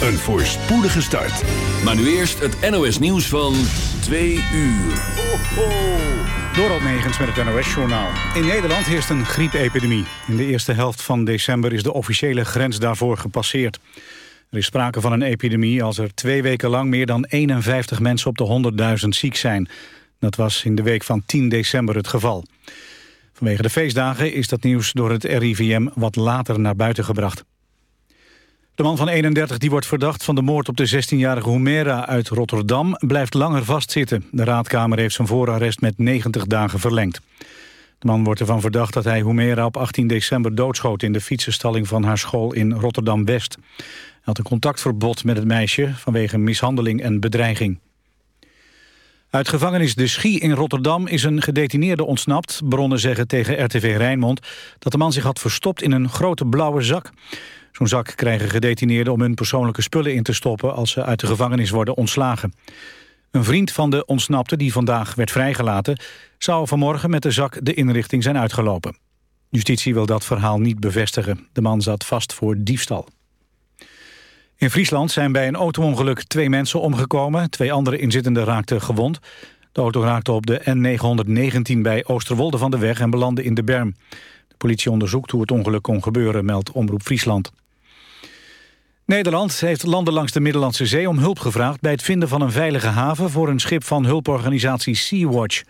Een voorspoedige start. Maar nu eerst het NOS nieuws van 2 uur. Ho, ho. Door Negens met het NOS-journaal. In Nederland heerst een griepepidemie. In de eerste helft van december is de officiële grens daarvoor gepasseerd. Er is sprake van een epidemie als er twee weken lang meer dan 51 mensen op de 100.000 ziek zijn. Dat was in de week van 10 december het geval. Vanwege de feestdagen is dat nieuws door het RIVM wat later naar buiten gebracht. De man van 31 die wordt verdacht van de moord op de 16-jarige Humera uit Rotterdam blijft langer vastzitten. De raadkamer heeft zijn voorarrest met 90 dagen verlengd. De man wordt ervan verdacht dat hij Humera op 18 december doodschoot in de fietsenstalling van haar school in Rotterdam-West. Hij had een contactverbod met het meisje vanwege mishandeling en bedreiging. Uit gevangenis De Schie in Rotterdam is een gedetineerde ontsnapt. Bronnen zeggen tegen RTV Rijnmond dat de man zich had verstopt in een grote blauwe zak. Zo'n zak krijgen gedetineerden om hun persoonlijke spullen in te stoppen... als ze uit de gevangenis worden ontslagen. Een vriend van de ontsnapte, die vandaag werd vrijgelaten... zou vanmorgen met de zak de inrichting zijn uitgelopen. Justitie wil dat verhaal niet bevestigen. De man zat vast voor diefstal. In Friesland zijn bij een autoongeluk twee mensen omgekomen. Twee andere inzittenden raakten gewond. De auto raakte op de N919 bij Oosterwolde van de weg en belandde in de berm. De politie onderzoekt hoe het ongeluk kon gebeuren, meldt Omroep Friesland. Nederland heeft landen langs de Middellandse Zee om hulp gevraagd... bij het vinden van een veilige haven voor een schip van hulporganisatie Sea-Watch.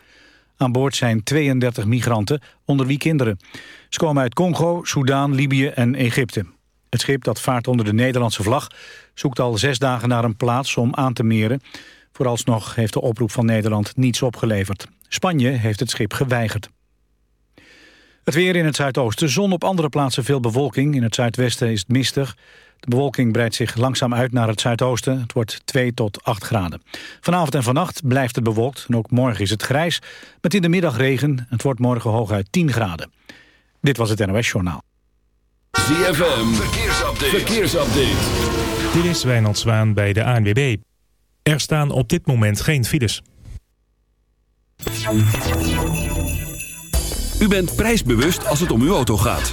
Aan boord zijn 32 migranten, onder wie kinderen. Ze komen uit Congo, Soudaan, Libië en Egypte. Het schip dat vaart onder de Nederlandse vlag... zoekt al zes dagen naar een plaats om aan te meren. Vooralsnog heeft de oproep van Nederland niets opgeleverd. Spanje heeft het schip geweigerd. Het weer in het zuidoosten. Zon op andere plaatsen veel bewolking. In het zuidwesten is het mistig. De bewolking breidt zich langzaam uit naar het zuidoosten. Het wordt 2 tot 8 graden. Vanavond en vannacht blijft het bewolkt. En ook morgen is het grijs. Met in de middag regen. Het wordt morgen hooguit 10 graden. Dit was het NOS Journaal. ZFM. Verkeersupdate. Verkeersupdate. Dit is Wijnald Zwaan bij de ANWB. Er staan op dit moment geen files. U bent prijsbewust als het om uw auto gaat.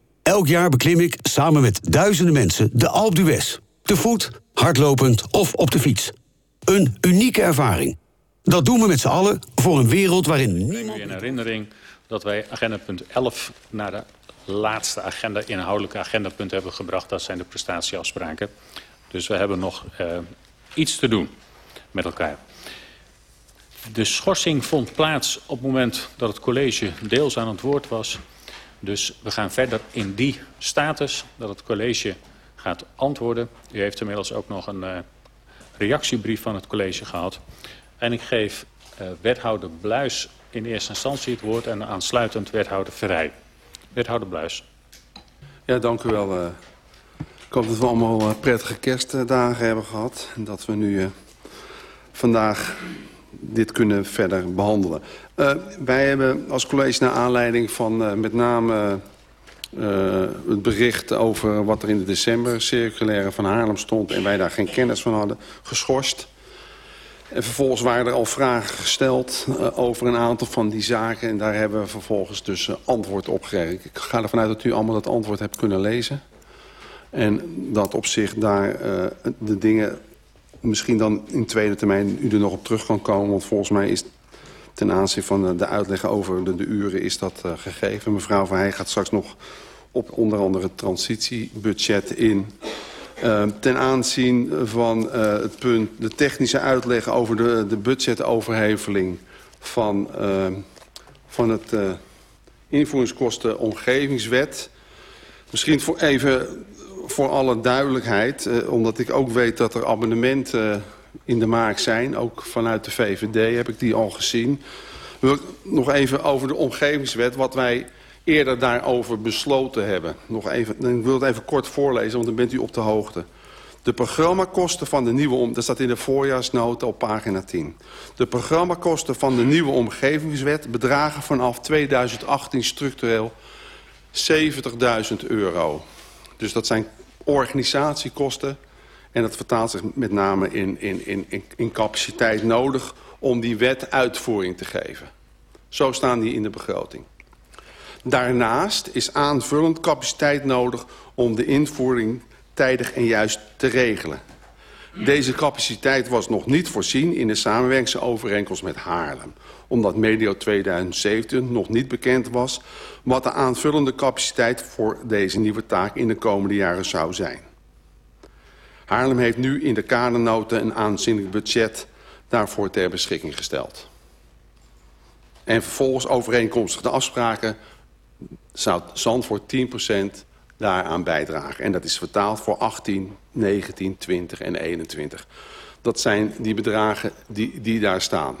Elk jaar beklim ik samen met duizenden mensen de Alpe d'Huez. Te voet, hardlopend of op de fiets. Een unieke ervaring. Dat doen we met z'n allen voor een wereld waarin niemand... in herinnering dat wij agenda punt 11 naar de laatste agenda, inhoudelijke agendapunt hebben gebracht. Dat zijn de prestatieafspraken. Dus we hebben nog uh, iets te doen met elkaar. De schorsing vond plaats op het moment dat het college deels aan het woord was. Dus we gaan verder in die status dat het college gaat antwoorden. U heeft inmiddels ook nog een uh, reactiebrief van het college gehad. En ik geef uh, wethouder Bluis in eerste instantie het woord en aansluitend wethouder Verrij. Wethouder Bluis. Ja, dank u wel. Uh, ik hoop dat we allemaal prettige kerstdagen hebben gehad. En dat we nu vandaag dit kunnen verder behandelen. Uh, wij hebben als college naar aanleiding van uh, met name uh, het bericht over wat er in de december circulaire van Haarlem stond... en wij daar geen kennis van hadden, geschorst. En vervolgens waren er al vragen gesteld over een aantal van die zaken. En daar hebben we vervolgens dus antwoord op gekregen. Ik ga ervan uit dat u allemaal dat antwoord hebt kunnen lezen. En dat op zich daar de dingen misschien dan in tweede termijn u er nog op terug kan komen. Want volgens mij is ten aanzien van de uitleg over de, uren is dat uh, gegeven. Mevrouw Van Heij gaat straks nog op onder andere het transitiebudget in. Uh, ten aanzien van uh, het punt, de technische uitleg over de, de budgetoverheveling van, uh, van het invoeringskosten omgevingswet. Misschien voor even voor alle duidelijkheid, omdat ik ook weet dat er abonnementen in de maak zijn. Ook vanuit de VVD heb ik die al gezien. Wil nog even over de omgevingswet, wat wij eerder daarover besloten hebben. Nog even, ik wil het even kort voorlezen, want dan bent u op de hoogte. De programmakosten van de nieuwe... Om, dat staat in de voorjaarsnota op pagina 10. De programmakosten van de nieuwe omgevingswet... bedragen vanaf 2018 structureel 70.000 euro. Dus dat zijn organisatiekosten. En dat vertaalt zich met name in, in, in, in capaciteit nodig... om die wet uitvoering te geven. Zo staan die in de begroting. Daarnaast is aanvullend capaciteit nodig om de invoering tijdig en juist te regelen. Deze capaciteit was nog niet voorzien in de samenwerkingsovereenkomst met Haarlem. Omdat medio 2017 nog niet bekend was wat de aanvullende capaciteit voor deze nieuwe taak in de komende jaren zou zijn. Haarlem heeft nu in de kadernoten een aanzienlijk budget daarvoor ter beschikking gesteld. En vervolgens overeenkomstig de afspraken zou Zandvoort 10% daaraan bijdragen. En dat is vertaald voor 18, 19, 20 en 21. Dat zijn die bedragen die, die daar staan.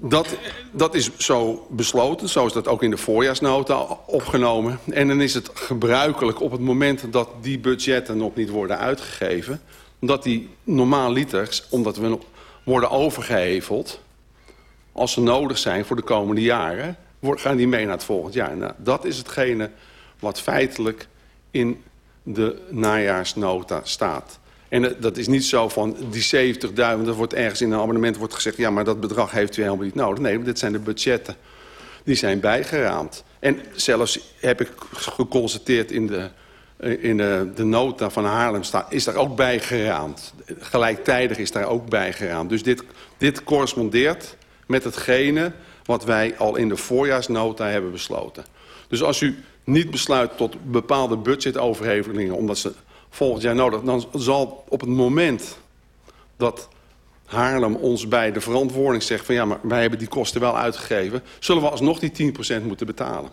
Dat, dat is zo besloten, zo is dat ook in de voorjaarsnota opgenomen. En dan is het gebruikelijk op het moment dat die budgetten nog niet worden uitgegeven... dat die normaal liters, omdat we worden overgeheveld... als ze nodig zijn voor de komende jaren gaan die mee naar het volgend jaar. Nou, dat is hetgene wat feitelijk in de najaarsnota staat. En dat is niet zo van die 70.000, dat wordt ergens in een abonnement wordt gezegd... ja, maar dat bedrag heeft u helemaal niet nodig. Nee, dit zijn de budgetten. Die zijn bijgeraamd. En zelfs heb ik geconstateerd in de, in de, de nota van Haarlem... Staat, is daar ook bijgeraamd. Gelijktijdig is daar ook bijgeraamd. Dus dit, dit correspondeert met hetgene wat wij al in de voorjaarsnota hebben besloten. Dus als u niet besluit tot bepaalde budgetoverhevelingen... omdat ze volgend jaar nodig... dan zal op het moment dat Haarlem ons bij de verantwoording zegt... van ja, maar wij hebben die kosten wel uitgegeven... zullen we alsnog die 10% moeten betalen.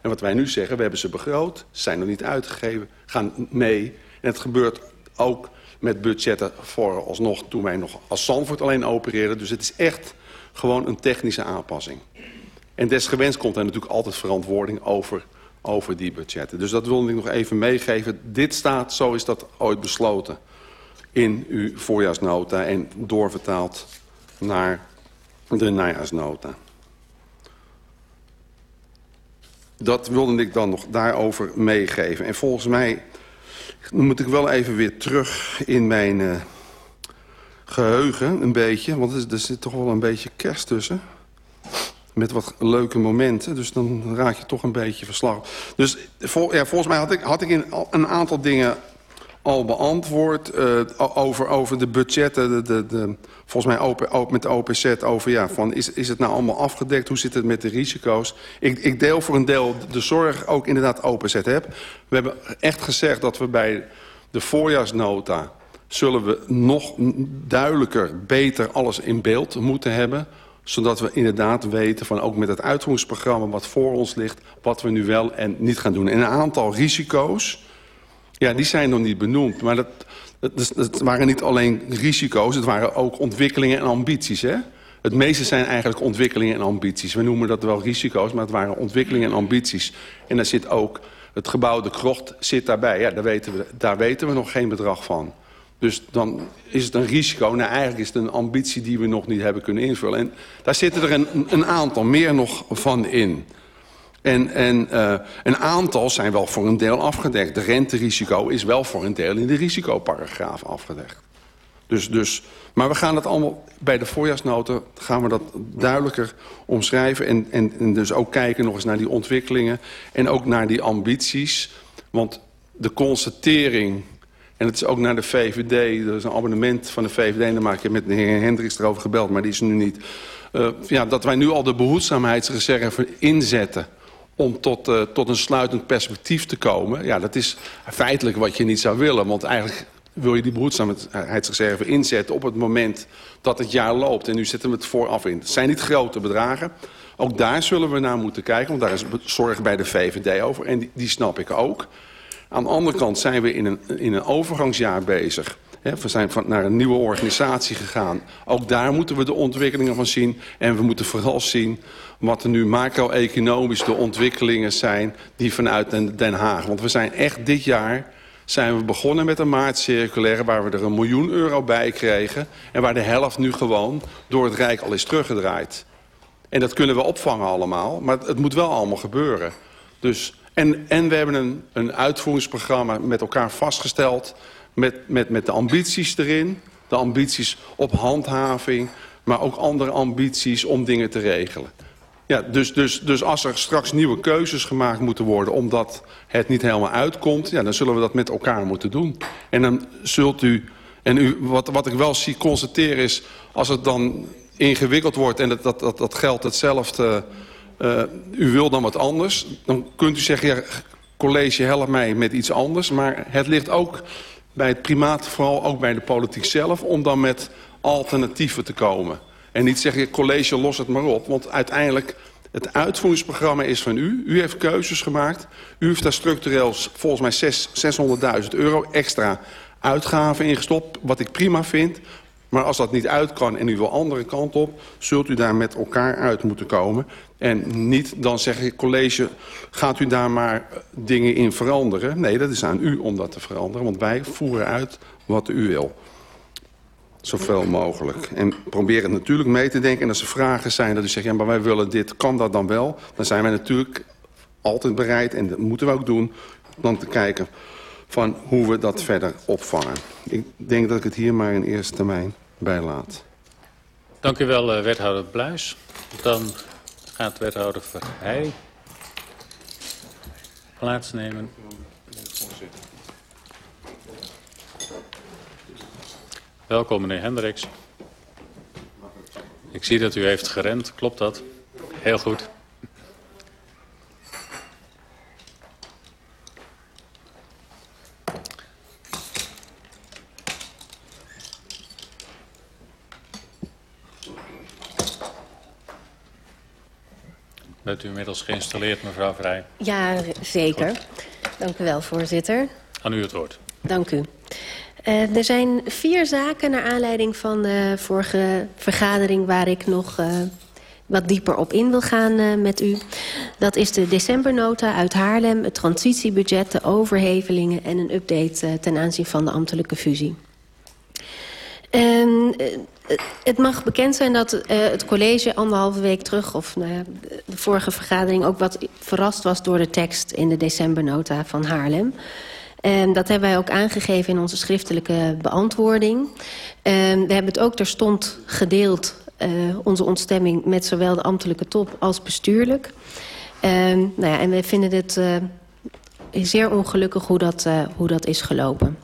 En wat wij nu zeggen, we hebben ze begroot... zijn nog niet uitgegeven, gaan mee. En het gebeurt ook met budgetten voor alsnog... toen wij nog als Zandvoort alleen opereren. Dus het is echt gewoon een technische aanpassing. En desgewenst komt er natuurlijk altijd verantwoording over, over die budgetten. Dus dat wilde ik nog even meegeven. Dit staat, zo is dat ooit besloten in uw voorjaarsnota en doorvertaald naar de najaarsnota. Dat wilde ik dan nog daarover meegeven. En volgens mij moet ik wel even weer terug in mijn uh, geheugen, een beetje. Want er zit toch wel een beetje kerst tussen met wat leuke momenten. Dus dan raak je toch een beetje verslag. Dus vol, ja, volgens mij had ik, had ik in, een aantal dingen al beantwoord uh, over, over de budgetten. De, de, de, volgens mij open, open, met de OPZ over, ja, van is, is het nou allemaal afgedekt? Hoe zit het met de risico's? Ik, ik deel voor een deel de zorg ook inderdaad OPZ heb. We hebben echt gezegd dat we bij de voorjaarsnota... zullen we nog duidelijker, beter alles in beeld moeten hebben zodat we inderdaad weten, van ook met het uitvoeringsprogramma wat voor ons ligt... wat we nu wel en niet gaan doen. En een aantal risico's, ja, die zijn nog niet benoemd. Maar dat, waren niet alleen risico's, het waren ook ontwikkelingen en ambities. Hè? Het meeste zijn eigenlijk ontwikkelingen en ambities. We noemen dat wel risico's, maar het waren ontwikkelingen en ambities. En daar zit ook het gebouw De Krocht zit daarbij. Ja, daar weten we, daar weten we nog geen bedrag van. Dus dan is het een risico. Nou, eigenlijk is het een ambitie die we nog niet hebben kunnen invullen. En daar zitten er een, een aantal meer nog van in. En, en uh, een aantal zijn wel voor een deel afgedekt. De renterisico is wel voor een deel in de risicoparagraaf afgedekt. Dus, dus, maar we gaan het allemaal bij de voorjaarsnoten gaan we dat duidelijker omschrijven. En, en, en dus ook kijken nog eens naar die ontwikkelingen. En ook naar die ambities. Want de constatering en het is ook naar de VVD. Er is een abonnement van de VVD. En daar maak je met de heer Hendricks erover gebeld. Maar die is nu niet. Uh, ja, dat wij nu al de behoedzaamheidsreserve inzetten om tot, uh, tot een sluitend perspectief te komen. Ja, dat is feitelijk wat je niet zou willen. Want eigenlijk wil je die behoedzaamheidsreserve inzetten op het moment dat het jaar loopt. En nu zetten we het vooraf in. Het zijn niet grote bedragen. Ook daar zullen we naar moeten kijken, want daar is zorg bij de VVD over. En die snap ik ook. Aan de andere kant zijn we in een, in een overgangsjaar bezig. we zijn naar een nieuwe organisatie gegaan. Ook daar moeten we de ontwikkelingen van zien. En we moeten vooral zien wat er nu macro-economisch de ontwikkelingen zijn... die vanuit Den Haag. Want we zijn echt dit jaar zijn we begonnen met een maartcirculaire... waar we er een miljoen euro bij kregen... en waar de helft nu gewoon door het Rijk al is teruggedraaid. En dat kunnen we opvangen allemaal, maar het moet wel allemaal gebeuren. Dus, en, en we hebben een, een uitvoeringsprogramma met elkaar vastgesteld... Met, met, met de ambities erin, de ambities op handhaving... maar ook andere ambities om dingen te regelen. Ja, dus, dus, dus als er straks nieuwe keuzes gemaakt moeten worden... omdat het niet helemaal uitkomt... Ja, dan zullen we dat met elkaar moeten doen. En dan zult u... En u, wat, wat ik wel zie constateren is... als het dan ingewikkeld wordt en dat, dat, dat, dat geldt hetzelfde... Uh, u wil dan wat anders... dan kunt u zeggen... Ja, college, help mij met iets anders. Maar het ligt ook bij het primaat, vooral ook bij de politiek zelf... om dan met alternatieven te komen... En niet zeggen, college, los het maar op. Want uiteindelijk, het uitvoeringsprogramma is van u. U heeft keuzes gemaakt. U heeft daar structureel volgens mij 600.000 euro extra uitgaven ingestopt. Wat ik prima vind. Maar als dat niet uit kan en u wil andere kant op... zult u daar met elkaar uit moeten komen. En niet dan zeggen, college, gaat u daar maar dingen in veranderen? Nee, dat is aan u om dat te veranderen. Want wij voeren uit wat u wil. Zoveel mogelijk. En probeer het natuurlijk mee te denken. En als er vragen zijn dat u zegt, ja, maar wij willen dit, kan dat dan wel? Dan zijn wij natuurlijk altijd bereid, en dat moeten we ook doen, dan te kijken van hoe we dat verder opvangen. Ik denk dat ik het hier maar in eerste termijn bij laat. Dank u wel, uh, wethouder Bluis. Dan gaat wethouder Verheij plaatsnemen. Welkom, meneer Hendricks. Ik zie dat u heeft gerend. Klopt dat? Heel goed. Bent u inmiddels geïnstalleerd, mevrouw Vrij? Ja, zeker. Goed. Dank u wel, voorzitter. Aan u het woord. Dank u. Uh, er zijn vier zaken naar aanleiding van de vorige vergadering... waar ik nog uh, wat dieper op in wil gaan uh, met u. Dat is de decembernota uit Haarlem, het transitiebudget... de overhevelingen en een update ten aanzien van de ambtelijke fusie. Um, het mag bekend zijn dat uh, het college anderhalve week terug... of uh, de vorige vergadering ook wat verrast was door de tekst... in de decembernota van Haarlem... En dat hebben wij ook aangegeven in onze schriftelijke beantwoording. We hebben het ook terstond gedeeld, uh, onze ontstemming... met zowel de ambtelijke top als bestuurlijk. En, nou ja, en we vinden het uh, zeer ongelukkig hoe dat, hoe dat is gelopen.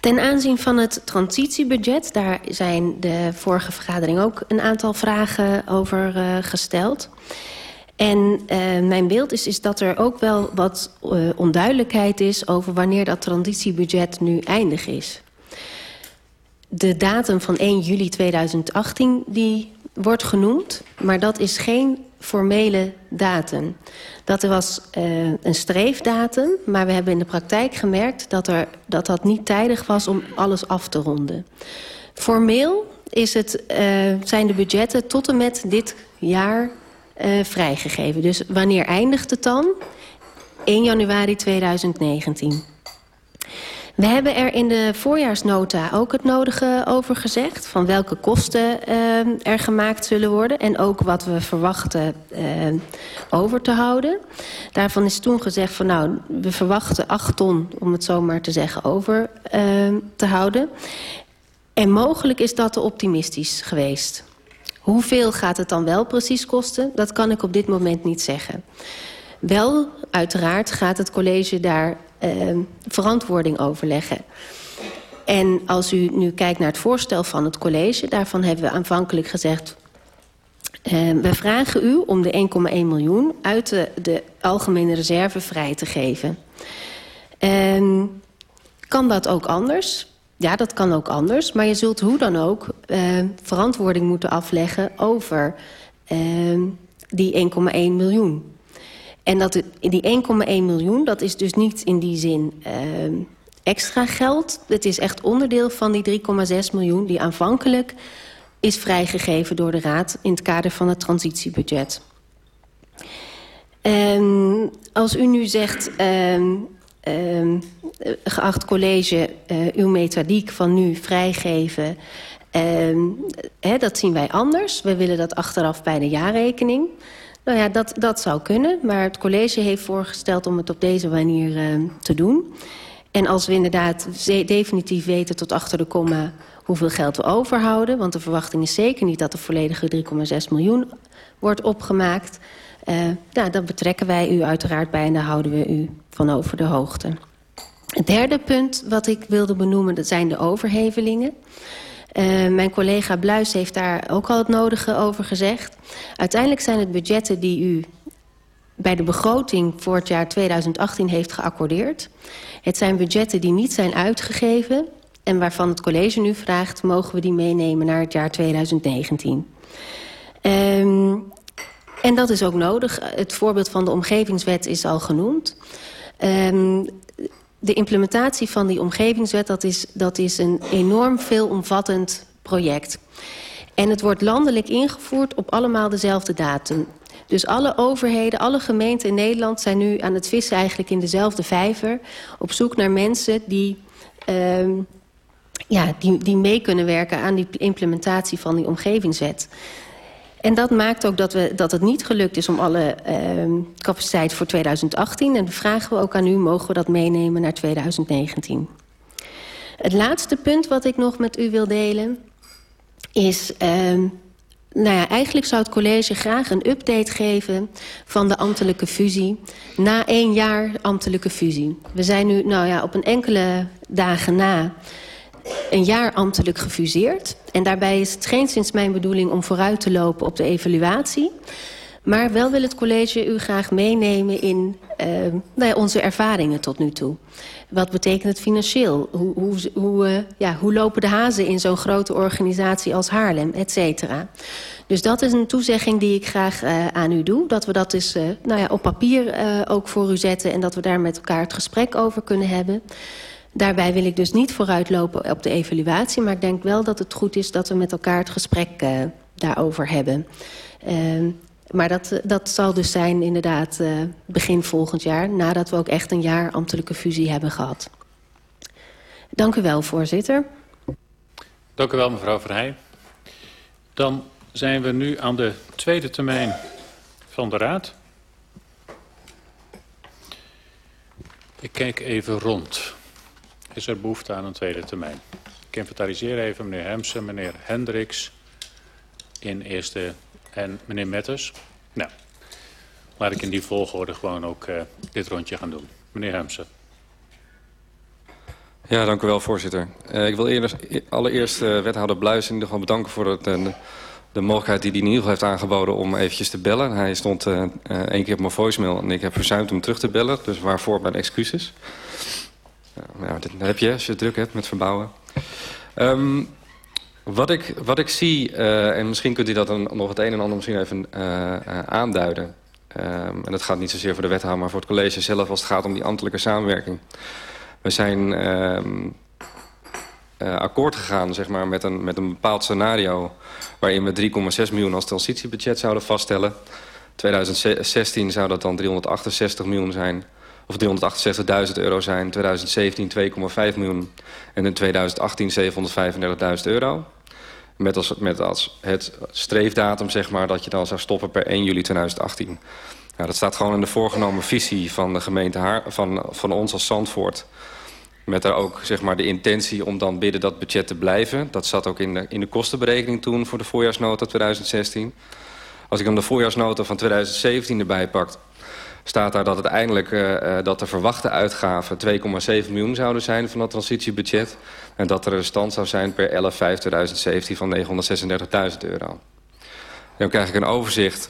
Ten aanzien van het transitiebudget, daar zijn de vorige vergadering ook een aantal vragen over uh, gesteld. En uh, mijn beeld is, is dat er ook wel wat uh, onduidelijkheid is... over wanneer dat transitiebudget nu eindig is. De datum van 1 juli 2018 die wordt genoemd... maar dat is geen formele datum. Dat was uh, een streefdatum, maar we hebben in de praktijk gemerkt... dat, er, dat dat niet tijdig was om alles af te ronden. Formeel is het, zijn de budgetten tot en met dit jaar uh, vrijgegeven. Dus wanneer eindigt het dan? 1 januari 2019. We hebben er in de voorjaarsnota ook het nodige over gezegd... van welke kosten uh, er gemaakt zullen worden... en ook wat we verwachten uh, over te houden. Daarvan is toen gezegd van nou, we verwachten 8 ton... om het zo maar te zeggen, over te houden. En mogelijk is dat te optimistisch geweest. Hoeveel gaat het dan wel precies kosten? Dat kan ik op dit moment niet zeggen. Wel, uiteraard, gaat het college daar verantwoording over leggen. En als u nu kijkt naar het voorstel van het college... daarvan hebben we aanvankelijk gezegd... Uh, we vragen u om de 1,1 miljoen uit de, de, algemene reserve vrij te geven. Uh, kan dat ook anders? Ja, dat kan ook anders. Maar je zult hoe dan ook verantwoording moeten afleggen over die 1,1 miljoen. En dat, die 1,1 miljoen, dat is dus niet in die zin uh, extra geld. Het is echt onderdeel van die 3,6 miljoen die aanvankelijk is vrijgegeven door de Raad in het kader van het transitiebudget. Um, als u nu zegt, um, geacht college, uh, uw methodiek van nu vrijgeven... Dat zien wij anders. We willen dat achteraf bij de jaarrekening. Nou ja, dat, dat zou kunnen. Maar het college heeft voorgesteld om het op deze manier uh, te doen. En als we inderdaad definitief weten tot achter de komma hoeveel geld we overhouden... want de verwachting is zeker niet dat de volledige 3,6 miljoen wordt opgemaakt... Uh, nou, dan betrekken wij u uiteraard bij en daar houden we u van over de hoogte. Het derde punt wat ik wilde benoemen, dat zijn de overhevelingen. Uh, mijn collega Bluis heeft daar ook al het nodige over gezegd. Uiteindelijk zijn het budgetten die u bij de begroting voor het jaar 2018 heeft geaccordeerd. Het zijn budgetten die niet zijn uitgegeven... en waarvan het college nu vraagt... mogen we die meenemen naar het jaar 2019. Um, en dat is ook nodig. Het voorbeeld van de omgevingswet is al genoemd. Um, de implementatie van die omgevingswet... Dat is, dat is een enorm veelomvattend project. En het wordt landelijk ingevoerd op allemaal dezelfde datum. Dus alle overheden, alle gemeenten in Nederland... zijn nu aan het vissen eigenlijk in dezelfde vijver... op zoek naar mensen die, um, ja, die, die mee kunnen werken... aan die implementatie van die omgevingswet. En dat maakt ook dat, we, dat het niet gelukt is om alle uh, capaciteit voor 2018. En dan vragen we ook aan u, mogen we dat meenemen naar 2019. Het laatste punt wat ik nog met u wil delen is... Uh, nou ja, eigenlijk zou het college graag een update geven van de ambtelijke fusie. Na één jaar ambtelijke fusie. We zijn nu nou ja, op een enkele dagen na een jaar ambtelijk gefuseerd. En daarbij is het geen sinds mijn bedoeling om vooruit te lopen op de evaluatie. Maar wel wil het college u graag meenemen in uh, nou onze ervaringen tot nu toe. Wat betekent het financieel? Hoe, hoe, hoe, uh, ja, hoe lopen de hazen in zo'n grote organisatie als Haarlem, et cetera? Dus dat is een toezegging die ik graag uh, aan u doe. Dat we dat dus nou ja, op papier ook voor u zetten... en dat we daar met elkaar het gesprek over kunnen hebben. Daarbij wil ik dus niet vooruitlopen op de evaluatie... maar ik denk wel dat het goed is dat we met elkaar het gesprek uh, daarover hebben. Uh, maar dat, dat zal dus zijn inderdaad uh, begin volgend jaar... nadat we ook echt een jaar ambtelijke fusie hebben gehad. Dank u wel, voorzitter. Dank u wel, mevrouw Verheij. Dan zijn we nu aan de tweede termijn van de Raad. Ik kijk even rond is er behoefte aan een tweede termijn. Ik inventariseer even meneer Hemsen, meneer Hendricks in eerste en meneer Metters. Nou, laat ik in die volgorde gewoon ook uh, dit rondje gaan doen. Meneer Hemsen. Ja, dank u wel, voorzitter. Uh, ik wil eerder, allereerst uh, wethouder Bluis in ieder geval bedanken voor het, de mogelijkheid die hij in ieder geval heeft aangeboden om eventjes te bellen. Hij stond één keer op mijn voicemail en ik heb verzuimd om terug te bellen. Dus waarvoor mijn excuses. Ja, dat heb je als je druk hebt met verbouwen. Um, wat, ik, wat ik zie, uh, en misschien kunt u dat dan nog het een en ander misschien even uh, uh, aanduiden. Um, en dat gaat niet zozeer voor de wethouder, maar voor het college zelf als het gaat om die ambtelijke samenwerking. We zijn um, akkoord gegaan zeg maar, met, een, met een bepaald scenario... waarin we 3,6 miljoen als transitiebudget zouden vaststellen. 2016 zou dat dan 368 miljoen zijn of 368.000 euro zijn. In 2017 2,5 miljoen en in 2018 735.000 euro. Met als, met als het streefdatum zeg maar, dat je dan zou stoppen per 1 juli 2018. Ja, dat staat gewoon in de voorgenomen visie van de gemeente Haar, van, van ons als Zandvoort. Met daar ook zeg maar, de intentie om dan binnen dat budget te blijven. Dat zat ook in de, in de kostenberekening toen voor de voorjaarsnota 2016. Als ik dan de voorjaarsnota van 2017 erbij pak... staat daar dat uiteindelijk uh, dat de verwachte uitgaven 2,7 miljoen zouden zijn van dat transitiebudget. En dat er een stand zou zijn per 11-5-2017 van 936.000 euro. Dan krijg ik een overzicht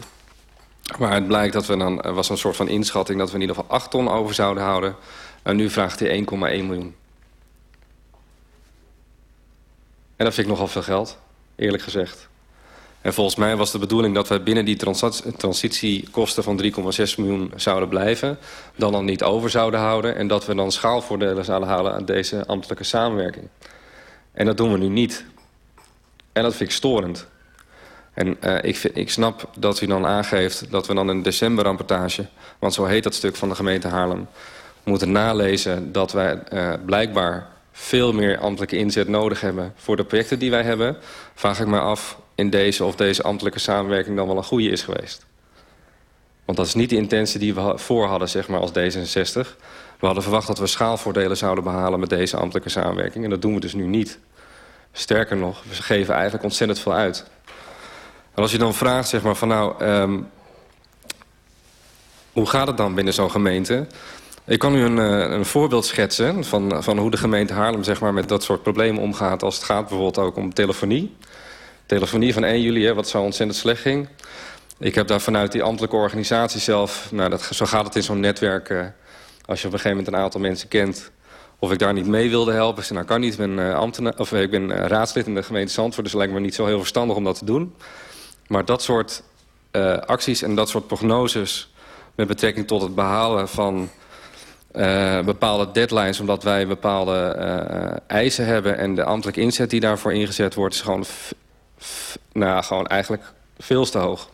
waaruit blijkt dat we dan... was een soort van inschatting dat we in ieder geval 8 ton over zouden houden... En nu vraagt hij 1,1 miljoen. En dat vind ik nogal veel geld, eerlijk gezegd. En volgens mij was de bedoeling dat wij binnen die transitiekosten van 3,6 miljoen zouden blijven. Dan dan niet over zouden houden. En dat we dan schaalvoordelen zouden halen aan deze ambtelijke samenwerking. En dat doen we nu niet. En dat vind ik storend. En uh, ik, vind, ik snap dat u dan aangeeft dat we dan een decemberrapportage... want zo heet dat stuk van de gemeente Haarlem moeten nalezen dat wij uh, blijkbaar veel meer ambtelijke inzet nodig hebben voor de projecten die wij hebben, vraag ik me af in deze of deze ambtelijke samenwerking dan wel een goede is geweest. Want dat is niet de intentie die we voor hadden zeg maar, als D66. We hadden verwacht dat we schaalvoordelen zouden behalen met deze ambtelijke samenwerking. En dat doen we dus nu niet. Sterker nog, we geven eigenlijk ontzettend veel uit. En als je dan vraagt zeg maar, van nou, um, hoe gaat het dan binnen zo'n gemeente? Ik kan u een, eh, een voorbeeld schetsen van, van hoe de gemeente Haarlem zeg maar, met dat soort problemen omgaat... als het gaat bijvoorbeeld ook om telefonie. Telefonie van 1 juli, hè, wat zo ontzettend slecht ging. Ik heb daar vanuit die ambtelijke organisatie zelf... Nou, dat, zo gaat het in zo'n netwerk... Uh, als je op een gegeven moment een aantal mensen kent... of ik daar niet mee wilde helpen. Ik nou kan niet, ik ben, ambtenaar, of, ik ben raadslid in de gemeente Zandvoort... dus lijkt me niet zo heel verstandig om dat te doen. Maar dat soort acties en dat soort prognoses... met betrekking tot het behalen van bepaalde deadlines... omdat wij bepaalde eisen hebben... en de ambtelijke inzet die daarvoor ingezet wordt... is gewoon, nou, gewoon eigenlijk veel te hoog,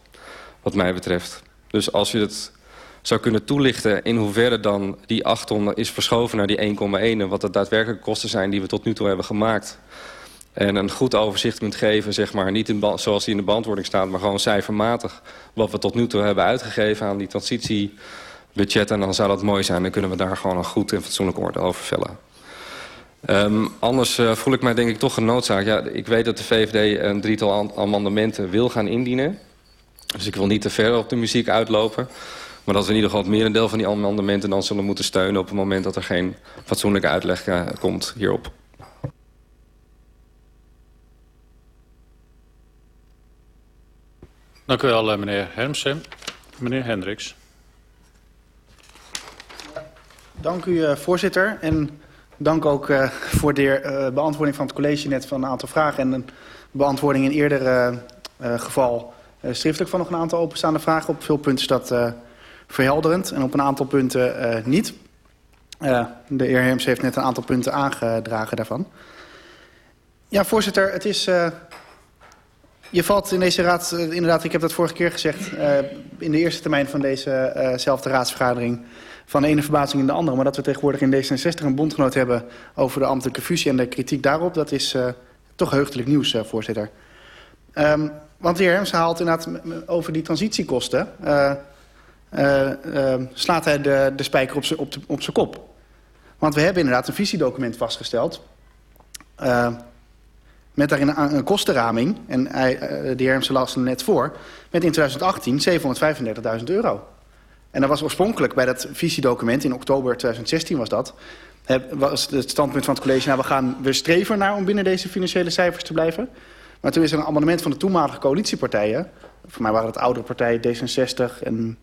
wat mij betreft. Dus als je het zou kunnen toelichten in hoeverre dan die 8 ton is verschoven naar die 1,1... en wat de daadwerkelijke kosten zijn die we tot nu toe hebben gemaakt... en een goed overzicht kunt geven, zeg maar, niet in zoals die in de beantwoording staat... maar gewoon cijfermatig wat we tot nu toe hebben uitgegeven aan die transitie budget. En dan zou dat mooi zijn. Dan kunnen we daar gewoon een goed en fatsoenlijk orde over vellen. Um, anders uh, voel ik mij denk ik toch genoodzaakt. Ja, ik weet dat de VVD een drietal amendementen wil gaan indienen. Dus ik wil niet te ver op de muziek uitlopen. Maar dat we in ieder geval het merendeel van die amendementen dan zullen moeten steunen... op het moment dat er geen fatsoenlijke uitleg uh, komt hierop. Dank u wel, eh, meneer Hermsen. Meneer Hendricks. Dank u, voorzitter. En dank ook uh, voor de uh, beantwoording van het college net van een aantal vragen... en een beantwoording in eerder geval schriftelijk van nog een aantal openstaande vragen. Op veel punten is dat verhelderend en op een aantal punten niet. de heer Herms heeft net een aantal punten aangedragen daarvan. Ja, voorzitter, het is... Je valt in deze raad, inderdaad, ik heb dat vorige keer gezegd... in de eerste termijn van dezezelfde raadsvergadering van de ene verbazing in de andere. Maar dat we tegenwoordig in D66 een bondgenoot hebben over de ambtelijke fusie en de kritiek daarop, dat is uh, toch heugelijk nieuws, uh, voorzitter. Um, want de heer haalt inderdaad over die transitiekosten, uh, slaat hij de, de spijker op zijn op op kop. Want we hebben inderdaad een visiedocument vastgesteld, met daarin een, kostenraming, en hij, de heer las er net voor, met in 2018 735.000 euro. En dat was oorspronkelijk bij dat visiedocument, in oktober 2016 was dat... was het standpunt van het college, nou, we gaan weer streven naar om binnen deze financiële cijfers te blijven. Maar toen is er een amendement van de toenmalige coalitiepartijen... voor mij waren het oudere partijen D66 en...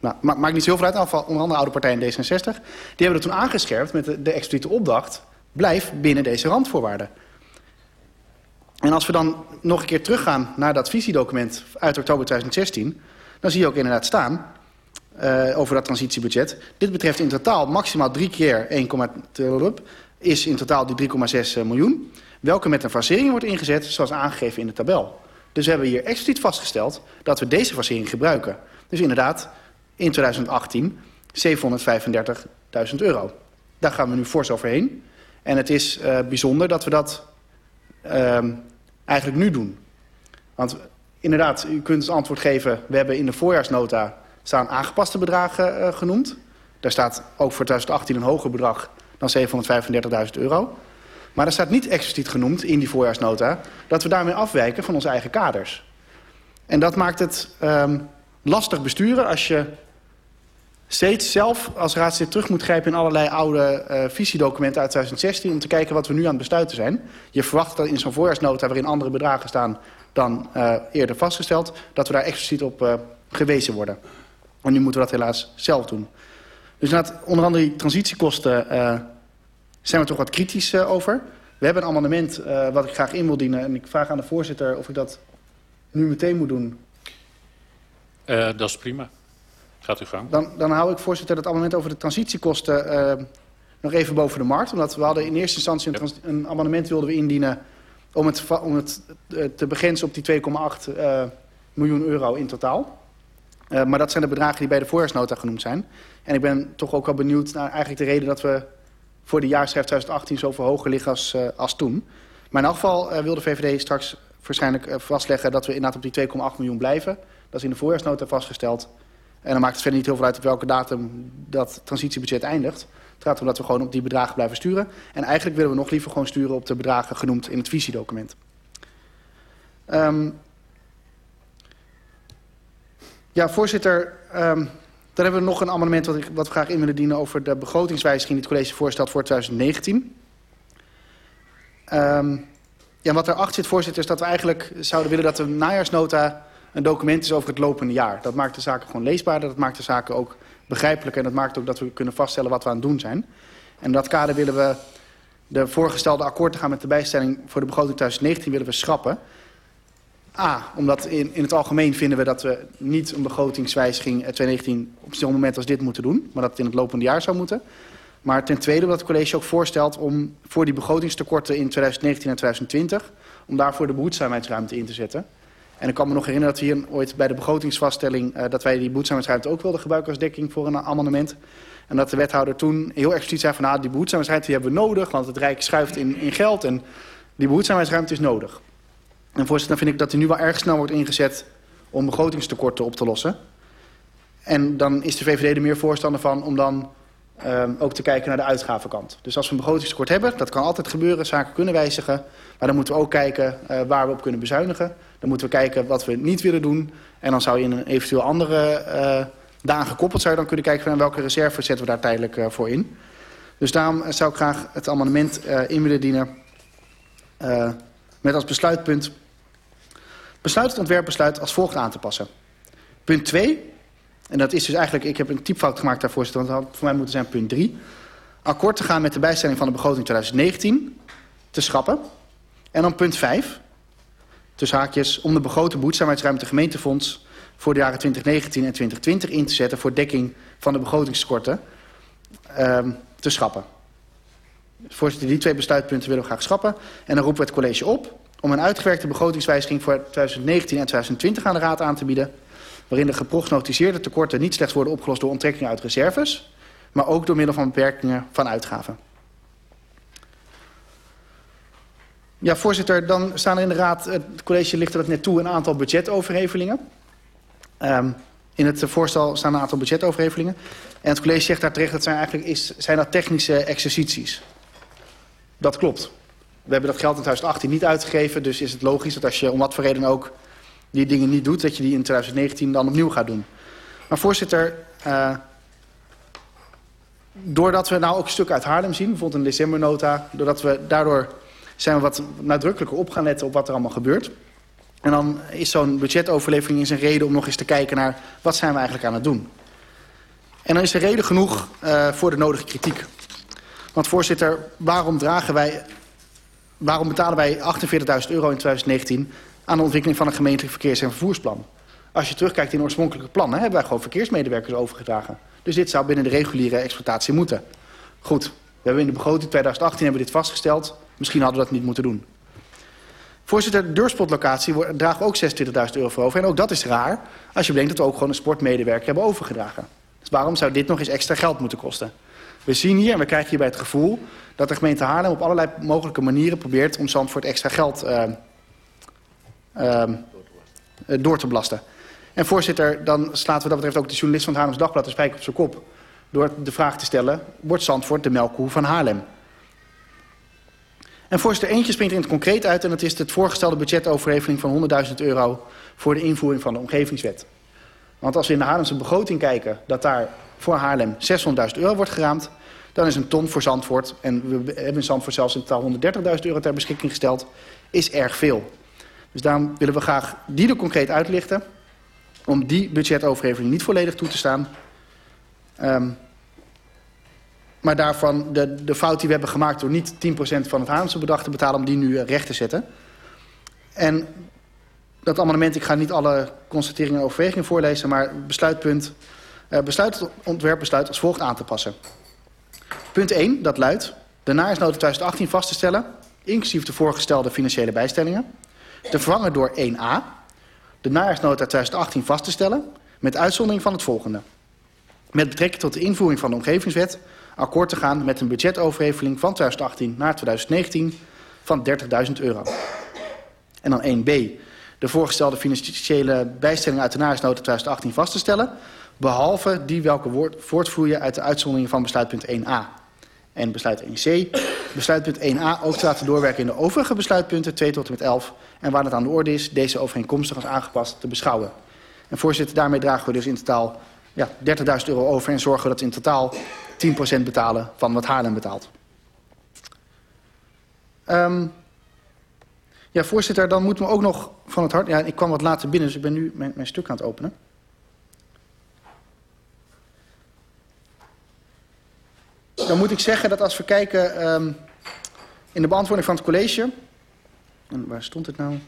Nou, maakt niet zoveel uit, onder andere oude partijen D66... die hebben het toen aangescherpt met de expliciete opdracht... blijf binnen deze randvoorwaarden. En als we dan nog een keer teruggaan naar dat visiedocument uit oktober 2016... dan zie je ook inderdaad staan uh, over dat transitiebudget. Dit betreft in totaal maximaal drie keer 1, is in totaal die 3,6 eh, miljoen. Welke met een fasering wordt ingezet, zoals aangegeven in de tabel. Dus we hebben hier expliciet vastgesteld dat we deze fasering gebruiken. Dus inderdaad, in 2018 735.000 euro. Daar gaan we nu fors overheen. En het is uh, bijzonder dat we dat uh, eigenlijk nu doen. Want inderdaad, u kunt ons antwoord geven... we hebben in de voorjaarsnota staan aangepaste bedragen uh, genoemd. Daar staat ook voor 2018 een hoger bedrag dan 735.000 euro. Maar er staat niet expliciet genoemd in die voorjaarsnota... dat we daarmee afwijken van onze eigen kaders. En dat maakt het um, lastig besturen als je steeds zelf als raadslid terug moet grijpen... in allerlei oude uh, visiedocumenten uit 2016... om te kijken wat we nu aan het besluiten zijn. Je verwacht dat in zo'n voorjaarsnota waarin andere bedragen staan... dan uh, eerder vastgesteld, dat we daar expliciet op gewezen worden. En nu moeten we dat helaas zelf doen. Dus onder andere die transitiekosten zijn we toch wat kritisch over. We hebben een amendement wat ik graag in wil dienen... en ik vraag aan de voorzitter of ik dat nu meteen moet doen. dat is prima. Gaat u gang. Dan, dan hou ik voorzitter het amendement over de transitiekosten nog even boven de markt. Omdat we hadden in eerste instantie een, een amendement wilden we indienen om het, om het te begrenzen op die 2,8 uh, miljoen euro in totaal. Uh, maar dat zijn de bedragen die bij de voorjaarsnota genoemd zijn. En ik ben toch ook wel benieuwd naar eigenlijk de reden dat we voor de jaarschrift 2018 zoveel hoger liggen als, uh, als toen. Maar in elk geval uh, wil de VVD straks waarschijnlijk vastleggen dat we inderdaad op die 2,8 miljoen blijven. Dat is in de voorjaarsnota vastgesteld. En dan maakt het verder niet heel veel uit op welke datum dat transitiebudget eindigt. Het gaat erom dat we gewoon op die bedragen blijven sturen. En eigenlijk willen we nog liever gewoon sturen op de bedragen genoemd in het visiedocument. Um, ja, voorzitter, um, dan hebben we nog een amendement wat, ik, wat we graag in willen dienen over de begrotingswijziging die het college voorstelt voor 2019. Um, ja, wat erachter zit, voorzitter, is dat we eigenlijk zouden willen dat de najaarsnota een document is over het lopende jaar. Dat maakt de zaken gewoon leesbaarder, dat maakt de zaken ook begrijpelijker... en dat maakt ook dat we kunnen vaststellen wat we aan het doen zijn. En in dat kader willen we de voorgestelde akkoord te gaan met de bijstelling... voor de begroting 2019 willen we schrappen. A, omdat in, in het algemeen vinden we dat we niet een begrotingswijziging 2019... op zo'n moment als dit moeten doen, maar dat het in het lopende jaar zou moeten... Maar ten tweede omdat het college ook voorstelt om voor die begrotingstekorten in 2019 en 2020... om daarvoor de behoedzaamheidsruimte in te zetten. En ik kan me nog herinneren dat we hier ooit bij de begrotingsvaststelling... Uh, dat wij die behoedzaamheidsruimte ook wilden gebruiken als dekking voor een amendement. En dat de wethouder toen heel expliciet zei van... Nou, die behoedzaamheidsruimte hebben we nodig, want het Rijk schuift in, in geld... en die behoedzaamheidsruimte is nodig. En voorzitter, dan vind ik dat die nu wel erg snel wordt ingezet... om begrotingstekorten op te lossen. En dan is de VVD er meer voorstander van om dan um, ook te kijken naar de uitgavenkant. Dus als we een begrotingstekort hebben, dat kan altijd gebeuren, zaken kunnen wijzigen. Maar dan moeten we ook kijken uh, waar we op kunnen bezuinigen. Dan moeten we kijken wat we niet willen doen. En dan zou je in een eventueel andere uh, daan gekoppeld zou je dan kunnen kijken van welke reserve zetten we daar tijdelijk uh, voor in. Dus daarom zou ik graag het amendement in willen dienen met als besluitpunt besluit het ontwerpbesluit als volgt aan te passen. Punt 2. En dat is dus eigenlijk, ik heb een typfout gemaakt daarvoor, want dat had voor mij moeten zijn punt 3. Akkoord te gaan met de bijstelling van de begroting 2019 te schrappen. En dan punt 5 tussen haakjes, om de begrote behoedzaamheidsruimte gemeentefonds voor de jaren 2019 en 2020 in te zetten voor dekking van de begrotingstekorten um, te schrappen. Voorzitter, die twee besluitpunten willen we graag schrappen. En dan roepen we het college op om een uitgewerkte begrotingswijziging voor 2019 en 2020 aan de Raad aan te bieden. Waarin de geprognosticeerde tekorten niet slechts worden opgelost door onttrekkingen uit reserves, maar ook door middel van beperkingen van uitgaven. Ja, voorzitter, dan staan er in de raad, het college er het net toe, een aantal budgetoverhevelingen. Um, in het voorstel staan een aantal budgetoverhevelingen. En het college zegt daar terecht, dat zijn eigenlijk is, zijn dat technische exercities. Dat klopt. We hebben dat geld in 2018 niet uitgegeven, dus is het logisch dat als je om wat voor reden ook die dingen niet doet, dat je die in 2019 dan opnieuw gaat doen. Maar voorzitter, uh, doordat we nou ook een stuk uit Haarlem zien, bijvoorbeeld een decembernota, doordat we daardoor zijn we wat nadrukkelijker op gaan letten op wat er allemaal gebeurt. En dan is zo'n budgetoverlevering is een reden om nog eens te kijken naar wat zijn we eigenlijk aan het doen. En dan is er reden genoeg uh, voor de nodige kritiek. Want voorzitter, waarom dragen wij, waarom betalen wij 48.000 euro in 2019 aan de ontwikkeling van een gemeentelijk verkeers- en vervoersplan? Als je terugkijkt in oorspronkelijke plannen, hebben wij gewoon verkeersmedewerkers overgedragen. Dus dit zou binnen de reguliere exploitatie moeten. Goed, we hebben in de begroting 2018 hebben we dit vastgesteld. Misschien hadden we dat niet moeten doen. Voorzitter, de deurspotlocatie dragen ook 26.000 euro voor over. En ook dat is raar als je bedenkt dat we ook gewoon een sportmedewerker hebben overgedragen. Dus waarom zou dit nog eens extra geld moeten kosten? We zien hier, en we krijgen hierbij het gevoel... dat de gemeente Haarlem op allerlei mogelijke manieren probeert... om Zandvoort extra geld uh, uh, door te belasten. En voorzitter, dan slaat we dat betreft ook de journalist van het Haarlems Dagblad... de spijker op zijn kop. door de vraag te stellen... wordt Zandvoort de melkkoe van Haarlem? En voorzitter, eentje springt er in het concreet uit... en dat is het voorgestelde budgetoverheveling van 100.000 euro... voor de invoering van de omgevingswet. Want als we in de Haarlemse begroting kijken... dat daar voor Haarlem 600.000 euro wordt geraamd... dan is een ton voor Zandvoort... en we hebben in Zandvoort zelfs in totaal 130.000 euro ter beschikking gesteld... is erg veel. Dus daarom willen we graag die er concreet uitlichten... om die budgetoverheveling niet volledig toe te staan... Um, maar daarvan de, de fout die we hebben gemaakt... door niet 10% van het Haarlemse bedrag te betalen... om die nu recht te zetten. En dat amendement, ik ga niet alle constateringen en overwegingen voorlezen... maar besluitpunt, besluit het ontwerpbesluit als volgt aan te passen. Punt 1, dat luidt... de najaarsnota 2018 vast te stellen... inclusief de voorgestelde financiële bijstellingen... te vervangen door 1a... de najaarsnota 2018 vast te stellen... met uitzondering van het volgende. Met betrekking tot de invoering van de omgevingswet akkoord te gaan met een budgetoverheveling van 2018 naar 2019 van 30.000 euro. En dan 1b. De voorgestelde financiële bijstelling uit de najaarsnota 2018 vast te stellen... behalve die welke voortvloeien uit de uitzondering van besluitpunt 1a. En besluit 1c. Besluitpunt 1a ook te laten doorwerken in de overige besluitpunten 2 tot en met 11... en waar het aan de orde is deze overeenkomstig als aangepast te beschouwen. En voorzitter, daarmee dragen we dus in totaal ja, 30.000 euro over... en zorgen we dat in totaal 10% betalen van wat Haarlem betaalt. Um, ja, voorzitter, dan moeten we ook nog van het hart... Ja, ik kwam wat later binnen, dus ik ben nu mijn stuk aan het openen. Dan moet ik zeggen dat als we kijken um, in de beantwoording van het college... En waar stond het nou?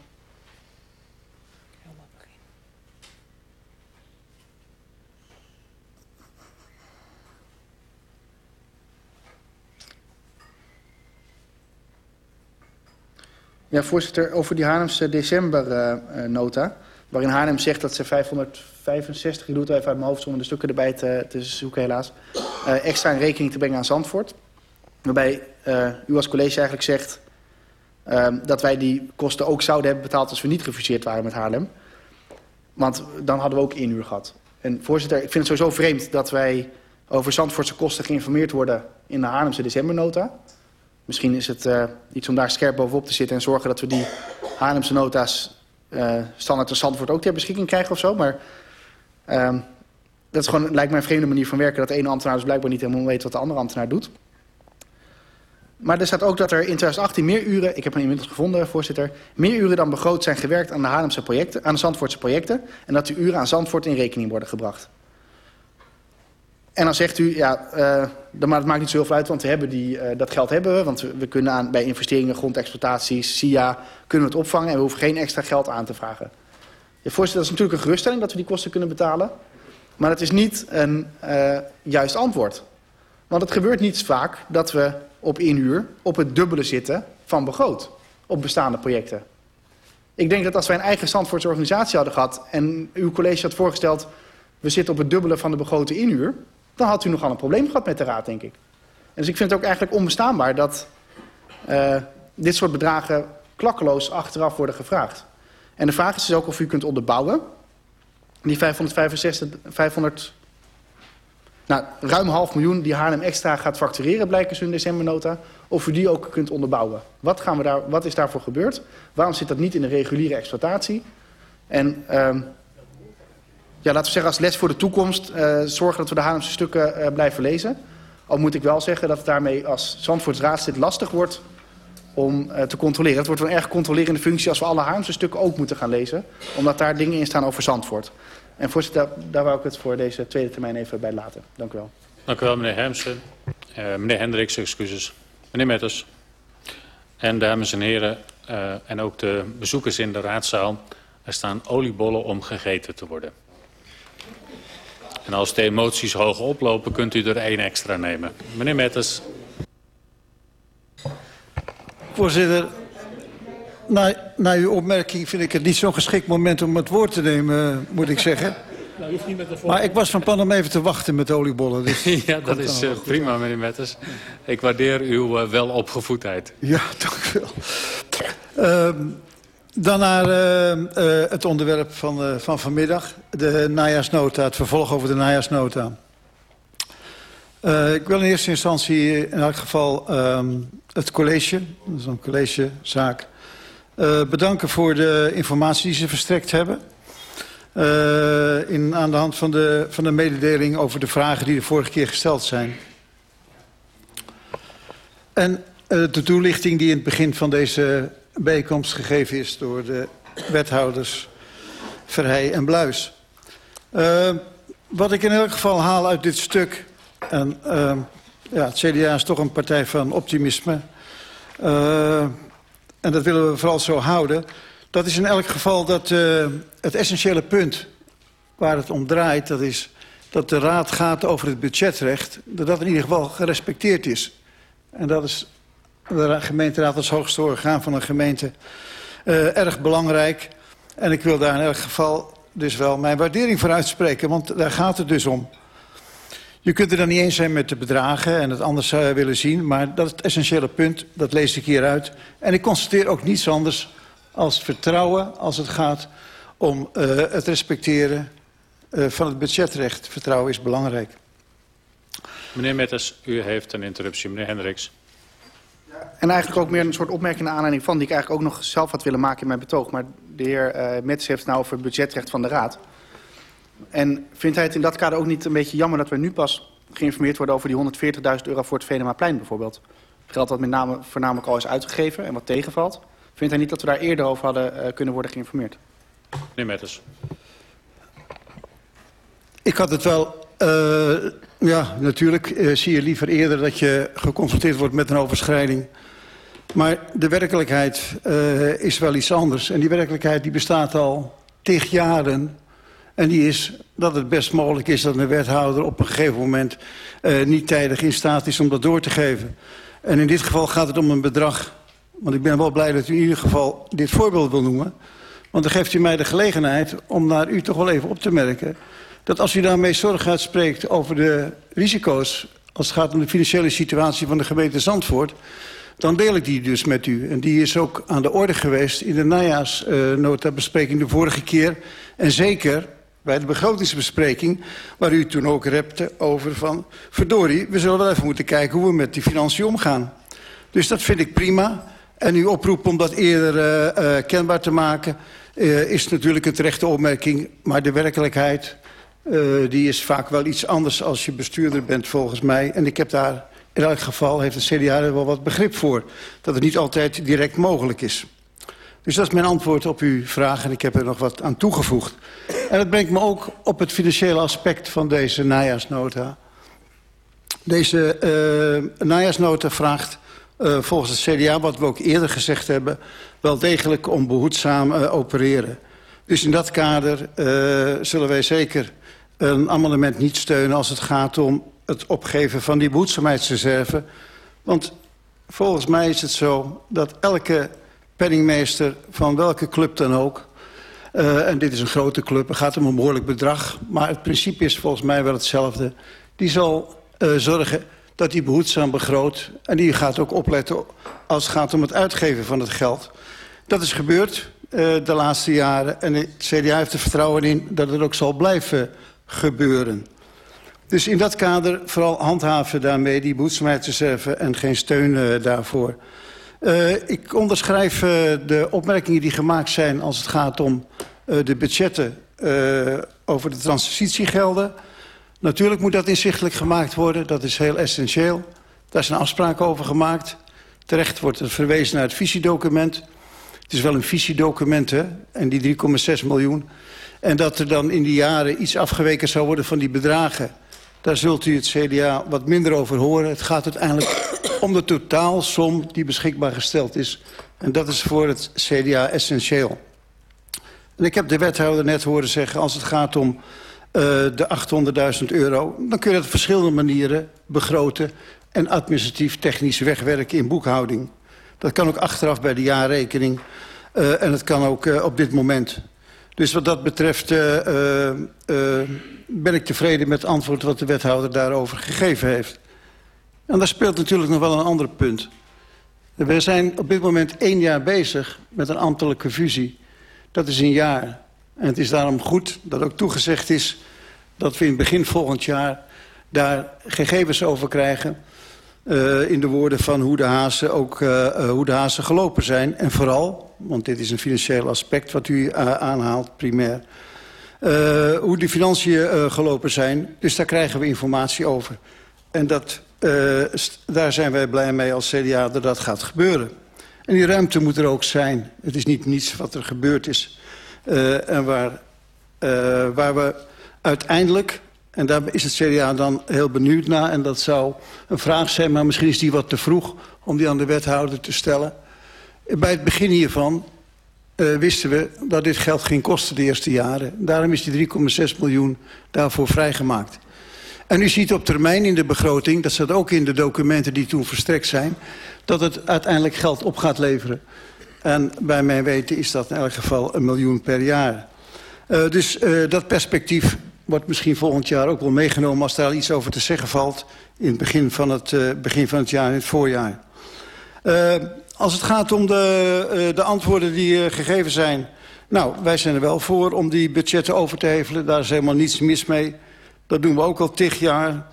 Ja, voorzitter, over die Haarlemse decembernota... Uh, waarin Haarlem zegt dat ze 565, ik doe het even uit mijn hoofd... zonder de stukken erbij te, te zoeken helaas... Uh, extra in rekening te brengen aan Zandvoort. Waarbij uh, u als college eigenlijk zegt... dat wij die kosten ook zouden hebben betaald... als we niet gefuseerd waren met Haarlem. Want dan hadden we ook uur gehad. En voorzitter, ik vind het sowieso vreemd dat wij over Zandvoortse kosten geïnformeerd worden... in de Haarlemse decembernota... Misschien is het uh, iets om daar scherp bovenop te zitten... en zorgen dat we die Haarlemse nota's standaard en Zandvoort ook ter beschikking krijgen of zo. Maar uh, dat is gewoon, lijkt mij een vreemde manier van werken... dat de ene ambtenaar dus blijkbaar niet helemaal weet wat de andere ambtenaar doet. Maar er staat ook dat er in 2018 meer uren... ik heb hem inmiddels gevonden, voorzitter... meer uren dan begroot zijn gewerkt aan de Haarlemse projecten... aan de Zandvoortse projecten... en dat die uren aan Zandvoort in rekening worden gebracht. En dan zegt u, ja, uh, maar het maakt niet zo heel veel uit, want we hebben die, uh, dat geld hebben we. Want we, we kunnen aan, bij investeringen, grondexploitaties, SIA, kunnen we het opvangen. En we hoeven geen extra geld aan te vragen. Ja, voorzitter, dat is natuurlijk een geruststelling dat we die kosten kunnen betalen. Maar het is niet een uh, juist antwoord. Want het gebeurt niet vaak dat we op inhuur op het dubbele zitten van begroot. Op bestaande projecten. Ik denk dat als wij een eigen Zandvoortse organisatie hadden gehad... en uw college had voorgesteld... we zitten op het dubbele van de begrote inhuur dan had u nogal een probleem gehad met de raad, denk ik. Dus ik vind het ook eigenlijk onbestaanbaar dat uh, dit soort bedragen klakkeloos achteraf worden gevraagd. En de vraag is dus ook of u kunt onderbouwen. Die 565, 500, nou, ruim half miljoen die Haarlem extra gaat factureren, blijkens in decembernota. Of u die ook kunt onderbouwen. Wat, gaan we daar, wat is daarvoor gebeurd? Waarom zit dat niet in de reguliere exploitatie? En uh, ja, laten we zeggen als les voor de toekomst... Uh, zorgen dat we de Haarlemse stukken uh, blijven lezen. Al moet ik wel zeggen dat het daarmee als Zandvoorts raadslid lastig wordt om uh, te controleren. Het wordt een erg controlerende functie als we alle Haarlemse stukken ook moeten gaan lezen. Omdat daar dingen in staan over Zandvoort. En voorzitter, daar, wou ik het voor deze tweede termijn even bij laten. Dank u wel. Dank u wel, meneer Hermsen. Uh, meneer Hendricks, excuses. Meneer Metters. En dames en heren, uh, en ook de bezoekers in de raadzaal. Er staan oliebollen om gegeten te worden. En als de emoties hoog oplopen, kunt u er één extra nemen. Meneer Metters. Voorzitter, na, na uw opmerking vind ik het niet zo'n geschikt moment om het woord te nemen, moet ik zeggen. Nou, hoeft niet met de maar ik was van plan om even te wachten met oliebollen. Dus ja, dat is uh, prima, meneer Metters. Ik waardeer uw uh, welopgevoedheid. Ja, dank u wel. Uh, dan naar het onderwerp van, van vanmiddag. De najaarsnota, het vervolg over de najaarsnota. Uh, ik wil in eerste instantie in elk geval um, het college, dat is een collegezaak, uh, bedanken voor de informatie die ze verstrekt hebben. Uh, in, aan de hand van de, van de mededeling over de vragen die de vorige keer gesteld zijn. En de toelichting die in het begin van deze bijeenkomst gegeven is door de wethouders Verheij en Bluis. wat ik in elk geval haal uit dit stuk en uh, ja, het CDA is toch een partij van optimisme. Uh, en dat willen we vooral zo houden. Dat is in elk geval dat uh, het essentiële punt waar het om draait... dat is dat de raad gaat over het budgetrecht... dat dat in ieder geval gerespecteerd is. En dat is de gemeenteraad als hoogste orgaan van een gemeente uh, erg belangrijk. En ik wil daar in elk geval dus wel mijn waardering voor uitspreken... want daar gaat het dus om... Je kunt er dan niet eens zijn met de bedragen en het anders zou je willen zien. Maar dat is het essentiële punt, dat lees ik hieruit. En ik constateer ook niets anders als vertrouwen als het gaat om uh, het respecteren uh, van het budgetrecht. Vertrouwen is belangrijk. Meneer Metters, u heeft een interruptie. Meneer Hendricks. En eigenlijk ook meer een soort opmerking naar aanleiding van... die ik eigenlijk ook nog zelf had willen maken in mijn betoog. Maar de heer uh, Metters heeft het nou over het budgetrecht van de Raad. En vindt hij het in dat kader ook niet een beetje jammer dat we nu pas geïnformeerd worden over die 140.000 euro voor het Venemaplein bijvoorbeeld? Geld dat met name, voornamelijk al is uitgegeven en wat tegenvalt. Vindt hij niet dat we daar eerder over hadden uh, kunnen worden geïnformeerd? Meneer Metters. Ik had het wel... Uh, ja, natuurlijk uh, zie je liever eerder dat je geconfronteerd wordt met een overschrijding. Maar de werkelijkheid uh, is wel iets anders. En die werkelijkheid die bestaat al tig jaren en die is dat het best mogelijk is dat een wethouder op een gegeven moment uh, niet tijdig in staat is om dat door te geven. En in dit geval gaat het om een bedrag. Want ik ben wel blij dat u in ieder geval dit voorbeeld wil noemen. Want dan geeft u mij de gelegenheid om naar u toch wel even op te merken... dat als u daarmee zorg uitspreekt over de risico's... als het gaat om de financiële situatie van de gemeente Zandvoort... dan deel ik die dus met u. En die is ook aan de orde geweest in de najaarsnota bespreking de vorige keer. En zeker bij de begrotingsbespreking... waar u toen ook repte over van... verdorie, we zullen wel even moeten kijken hoe we met die financiën omgaan. Dus dat vind ik prima. En uw oproep om dat eerder uh, uh, kenbaar te maken... Uh, is natuurlijk een terechte opmerking. Maar de werkelijkheid die is vaak wel iets anders als je bestuurder bent volgens mij. En ik heb daar in elk geval, heeft het CDA er wel wat begrip voor... dat het niet altijd direct mogelijk is. Dus dat is mijn antwoord op uw vraag en ik heb er nog wat aan toegevoegd. En dat brengt me ook op het financiële aspect van deze najaarsnota. Deze uh, najaarsnota vraagt uh, volgens het CDA, wat we ook eerder gezegd hebben... wel degelijk om behoedzaam uh, opereren. Dus in dat kader zullen wij zeker een amendement niet steunen... als het gaat om het opgeven van die behoedzaamheidsreserve. Want volgens mij is het zo dat elke penningmeester van welke club dan ook... Uh, en dit is een grote club, het gaat om een behoorlijk bedrag... maar het principe is volgens mij wel hetzelfde. Die zal uh, zorgen dat hij behoedzaam begroot... en die gaat ook opletten als het gaat om het uitgeven van het geld. Dat is gebeurd uh, de laatste jaren... en het CDA heeft er vertrouwen in dat het ook zal blijven gebeuren. Dus in dat kader vooral handhaven daarmee die behoedzaamheidsreserve... en geen steun daarvoor... Uh, ik onderschrijf uh, de opmerkingen die gemaakt zijn als het gaat om uh, de budgetten over de transitiegelden. Natuurlijk moet dat inzichtelijk gemaakt worden, dat is heel essentieel. Daar zijn afspraken over gemaakt. Terecht wordt er verwezen naar het visiedocument. Het is wel een visiedocument, hè, en die 3,6 miljoen. En dat er dan in die jaren iets afgeweken zou worden van die bedragen... Daar zult u het CDA wat minder over horen. Het gaat uiteindelijk om de totaalsom die beschikbaar gesteld is. En dat is voor het CDA essentieel. En ik heb de wethouder net horen zeggen... als het gaat om uh, de 800.000 euro... dan kun je dat op verschillende manieren begroten... en administratief technisch wegwerken in boekhouding. Dat kan ook achteraf bij de jaarrekening. Uh, en het kan ook uh, op dit moment. Dus wat dat betreft ben ik tevreden met het antwoord wat de wethouder daarover gegeven heeft. En daar speelt natuurlijk nog wel een ander punt. We zijn op dit moment één jaar bezig met een ambtelijke fusie. Dat is een jaar. En het is daarom goed dat ook toegezegd is dat we in begin volgend jaar daar gegevens over krijgen... Uh, in de woorden van hoe de, hazen ook, uh, uh, hoe de hazen gelopen zijn. En vooral, want dit is een financieel aspect wat u aanhaalt primair... hoe de financiën gelopen zijn. Dus daar krijgen we informatie over. En dat, daar zijn wij blij mee als CDA dat dat gaat gebeuren. En die ruimte moet er ook zijn. Het is niet niets wat er gebeurd is. en waar, waar we uiteindelijk en daar is het CDA dan heel benieuwd naar. En dat zou een vraag zijn, maar misschien is die wat te vroeg... om die aan de wethouder te stellen. Bij het begin hiervan uh, wisten we dat dit geld ging kosten de eerste jaren. Daarom is die 3,6 miljoen daarvoor vrijgemaakt. En u ziet op termijn in de begroting, dat staat ook in de documenten die toen verstrekt zijn... dat het uiteindelijk geld op gaat leveren. En bij mijn weten is dat in elk geval een miljoen per jaar. Uh, dus uh, dat perspectief wordt misschien volgend jaar ook wel meegenomen... als daar iets over te zeggen valt in het begin van het, uh, begin van het jaar, in het voorjaar. Als het gaat om de, de antwoorden die gegeven zijn... nou, wij zijn er wel voor om die budgetten over te hevelen. Daar is helemaal niets mis mee. Dat doen we ook al tig jaar.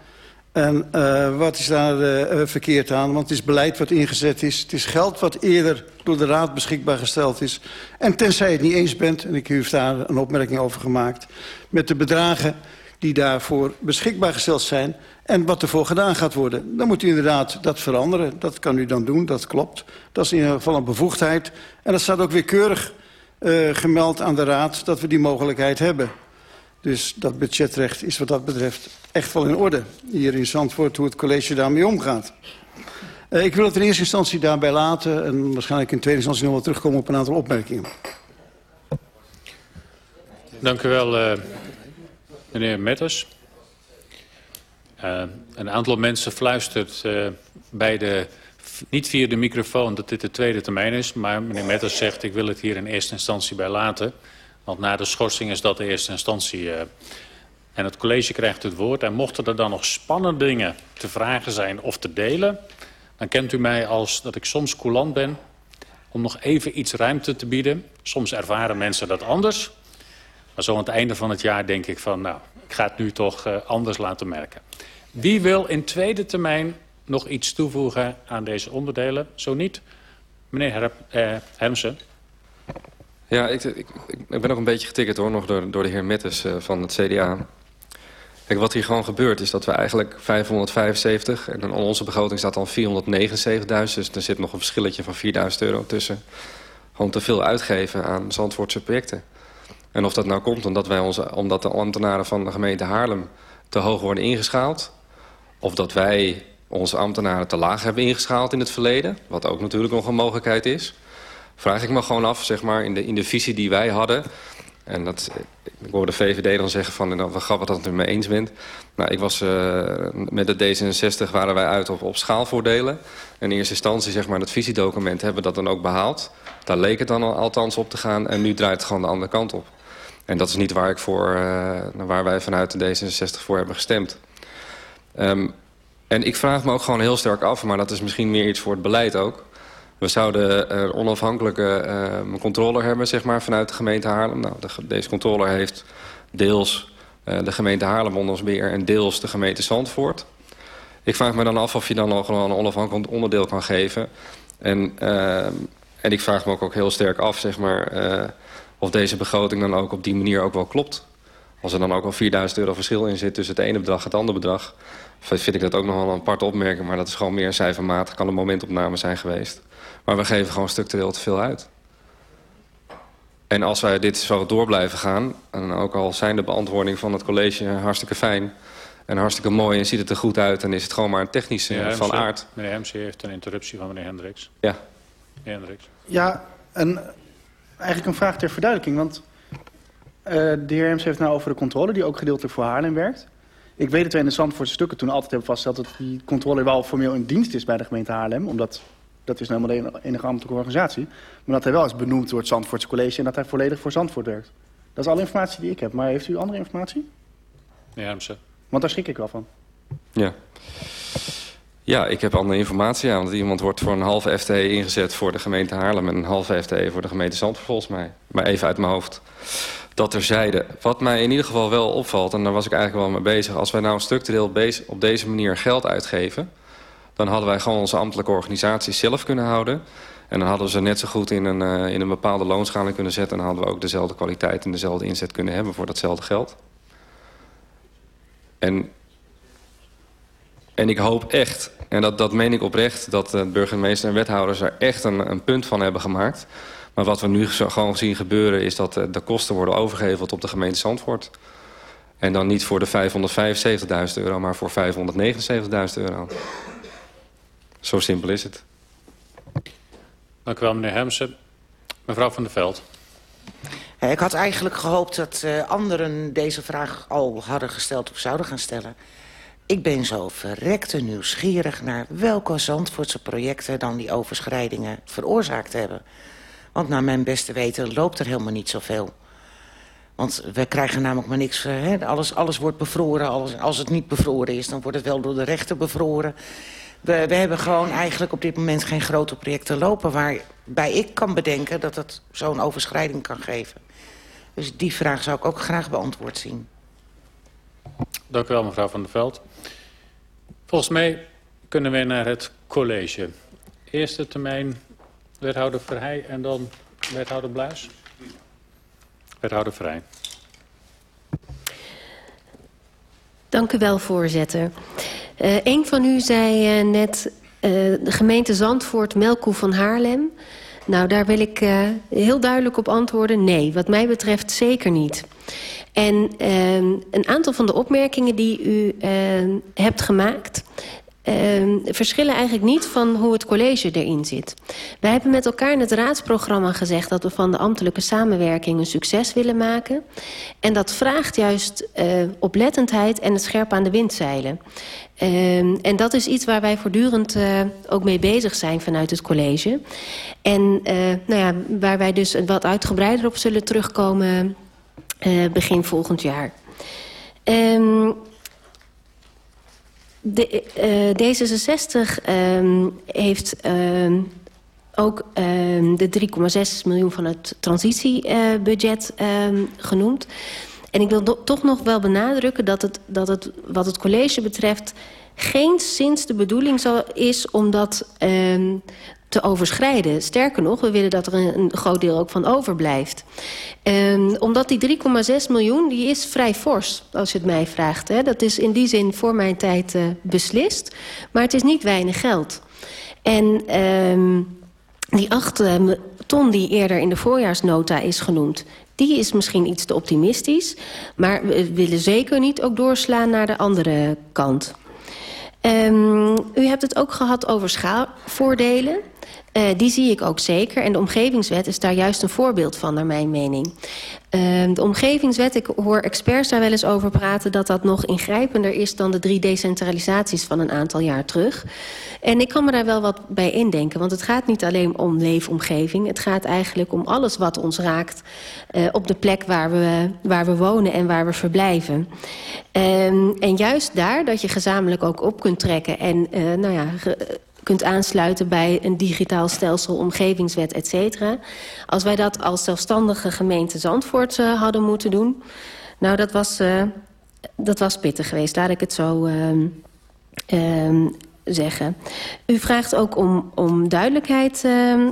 En uh, wat is daar uh, verkeerd aan? Want het is beleid wat ingezet is. Het is geld wat eerder door de Raad beschikbaar gesteld is. En tenzij je het niet eens bent, en ik heb daar een opmerking over gemaakt... met de bedragen die daarvoor beschikbaar gesteld zijn... en wat ervoor gedaan gaat worden. Dan moet u inderdaad dat veranderen. Dat kan u dan doen, dat klopt. Dat is in ieder geval een bevoegdheid. En dat staat ook weer keurig uh, gemeld aan de Raad... dat we die mogelijkheid hebben. Dus dat budgetrecht is wat dat betreft echt wel in orde. Hier in Zandvoort hoe het college daarmee omgaat. Uh, ik wil het in eerste instantie daarbij laten... en waarschijnlijk in tweede instantie nog wel terugkomen op een aantal opmerkingen. Dank u wel, uh, meneer Metters. Uh, een aantal mensen fluistert bij de, niet via de microfoon dat dit de tweede termijn is... maar meneer Metters zegt ik wil het hier in eerste instantie bij laten... Want na de schorsing is dat de eerste instantie. Uh, en het college krijgt het woord. En mochten er dan nog spannende dingen te vragen zijn of te delen... dan kent u mij als dat ik soms coulant ben om nog even iets ruimte te bieden. Soms ervaren mensen dat anders. Maar zo aan het einde van het jaar denk ik van... nou, ik ga het nu toch uh, anders laten merken. Wie wil in tweede termijn nog iets toevoegen aan deze onderdelen? Zo niet, meneer Her eh, Hermsen. Ja, ik, ik, ik ben ook een beetje getikkerd hoor, nog door, door de heer Mettes uh, van het CDA. Kijk, wat hier gewoon gebeurt is dat we eigenlijk 575... en onze begroting staat dan 479.000... dus er zit nog een verschilletje van 4.000 euro tussen. Gewoon te veel uitgeven aan Zandvoortse projecten. En of dat nou komt omdat, wij onze, omdat de ambtenaren van de gemeente Haarlem... te hoog worden ingeschaald... of dat wij onze ambtenaren te laag hebben ingeschaald in het verleden... wat ook natuurlijk nog een mogelijkheid is vraag ik me gewoon af, zeg maar, in de, in de visie die wij hadden... En dat, ik hoor de VVD dan zeggen van, nou, wat grappig dat het er mee eens bent. Nou, ik was, uh, met de D66 waren wij uit op, op schaalvoordelen. En in eerste instantie, zeg maar, het visiedocument hebben we dat dan ook behaald. Daar leek het dan al, althans op te gaan en nu draait het gewoon de andere kant op. En dat is niet waar, ik voor, uh, waar wij vanuit de D66 voor hebben gestemd. Um, en ik vraag me ook gewoon heel sterk af, maar dat is misschien meer iets voor het beleid ook... We zouden een onafhankelijke uh, controller hebben zeg maar, vanuit de gemeente Haarlem. Nou, de, deze controller heeft deels uh, de gemeente Haarlem onder ons beheer... en deels de gemeente Zandvoort. Ik vraag me dan af of je dan nog een onafhankelijk onderdeel kan geven. En, uh, en ik vraag me ook, heel sterk af zeg maar, of deze begroting dan ook op die manier ook wel klopt. Als er dan ook al 4000 euro verschil in zit tussen het ene bedrag en het andere bedrag... vind ik dat ook nog wel een aparte opmerking. Maar dat is gewoon meer cijfermatig. Kan een momentopname zijn geweest. Maar we geven gewoon structureel te veel uit. En als wij dit zo door blijven gaan... en ook al zijn de beantwoording van het college hartstikke fijn... en hartstikke mooi en ziet het er goed uit... dan is het gewoon maar een technische van aard. Meneer MC heeft een interruptie van meneer Hendricks. Ja. Meneer Hendricks. Ja, en eigenlijk een vraag ter verduidelijking. Want uh, de heer MC heeft nou over de controle... die ook gedeeltelijk voor Haarlem werkt. Ik weet dat wij in de Zandvoortse stukken toen altijd hebben vastgesteld... dat die controle wel formeel in dienst is bij de gemeente Haarlem... omdat dat is nou helemaal de enige ambtelijke organisatie. Maar dat hij wel is benoemd door het Zandvoortse College... en dat hij volledig voor Zandvoort werkt. Dat is alle informatie die ik heb. Maar heeft u andere informatie? Ja, Hermsen. Want daar schrik ik wel van. Ja. Ja, ik heb andere informatie. Ja, want iemand wordt voor een halve FTE ingezet voor de gemeente Haarlem... en een halve FTE voor de gemeente Zandvoort, volgens mij. Maar even uit mijn hoofd. dat terzijde. Wat mij in ieder geval wel opvalt, en daar was ik eigenlijk wel mee bezig... als wij nou structureel op deze manier geld uitgeven... dan hadden wij gewoon onze ambtelijke organisaties zelf kunnen houden... En dan hadden we ze net zo goed in een, uh, in een bepaalde loonschaling kunnen zetten... en hadden we ook dezelfde kwaliteit en dezelfde inzet kunnen hebben voor datzelfde geld. En, en ik hoop echt, en dat, dat meen ik oprecht... dat de burgemeester en wethouders er echt een, een punt van hebben gemaakt... Maar wat we nu gewoon zien gebeuren is dat de kosten worden overgeheveld op de gemeente Zandvoort. En dan niet voor de 575.000 euro, maar voor 579.000 euro. Zo simpel is het. Dank u wel, meneer Hemsen. Mevrouw van der Veld. Ik had eigenlijk gehoopt dat uh, anderen deze vraag al hadden gesteld of zouden gaan stellen. Ik ben zo verrekte nieuwsgierig naar welke Zandvoortse projecten dan die overschrijdingen veroorzaakt hebben. Want naar mijn beste weten loopt er helemaal niet zoveel. Want we krijgen namelijk maar niks... Eh, hè? Alles, alles wordt bevroren. Alles, als het niet bevroren is, dan wordt het wel door de rechter bevroren. We, we hebben gewoon eigenlijk op dit moment geen grote projecten lopen... waarbij ik kan bedenken dat het zo'n overschrijding kan geven. Dus die vraag zou ik ook graag beantwoord zien. Dank u wel, mevrouw Van der Veld. Volgens mij kunnen we naar het college. Eerste termijn Wethouder Verheij en dan wethouder Bluis. Wethouder Verheij. Dank u wel, voorzitter. Uh, een van u zei uh, net uh, de gemeente Zandvoort, Melkoe van Haarlem. Nou, daar wil ik heel duidelijk op antwoorden. Nee, wat mij betreft zeker niet. En een aantal van de opmerkingen die u hebt gemaakt... Uh, verschillen eigenlijk niet van hoe het college erin zit. Wij hebben met elkaar in het raadsprogramma gezegd... dat we van de ambtelijke samenwerking een succes willen maken. En dat vraagt juist oplettendheid en het scherp aan de wind zeilen. Uh, en dat is iets waar wij voortdurend uh, ook mee bezig zijn vanuit het college. En nou ja, waar wij dus wat uitgebreider op zullen terugkomen begin volgend jaar. Um, de, uh, D66 um, heeft ook de 3,6 miljoen van het transitiebudget genoemd. En ik wil toch nog wel benadrukken dat het, dat het wat het college betreft... geen sinds de bedoeling is om dat te overschrijden. Sterker nog, we willen dat er een, groot deel ook van overblijft. Um, omdat die 3,6 miljoen, die is vrij fors, als je het mij vraagt. Hè. Dat is in die zin voor mijn tijd uh, beslist. Maar het is niet weinig geld. En um, die 8 uh, ton die eerder in de voorjaarsnota is genoemd... die is misschien iets te optimistisch. Maar we willen zeker niet ook doorslaan naar de andere kant. Um, u hebt het ook gehad over schaalvoordelen. Uh, die zie ik ook zeker. En de omgevingswet is daar juist een voorbeeld van, naar mijn mening. Uh, de omgevingswet, ik hoor experts daar wel eens over praten... dat dat nog ingrijpender is dan de drie decentralisaties van een aantal jaar terug. En ik kan me daar wel wat bij indenken. Want het gaat niet alleen om leefomgeving. Het gaat eigenlijk om alles wat ons raakt... Uh, op de plek waar we, waar we wonen en waar we verblijven. Um, en juist daar dat je gezamenlijk ook op kunt trekken... en uh, nou ja kunt aansluiten bij een digitaal stelsel, omgevingswet, et cetera. Als wij dat als zelfstandige gemeente Zandvoort uh, hadden moeten doen... nou, dat was, uh, dat was pittig geweest, laat ik het zo uh, zeggen. U vraagt ook om, om duidelijkheid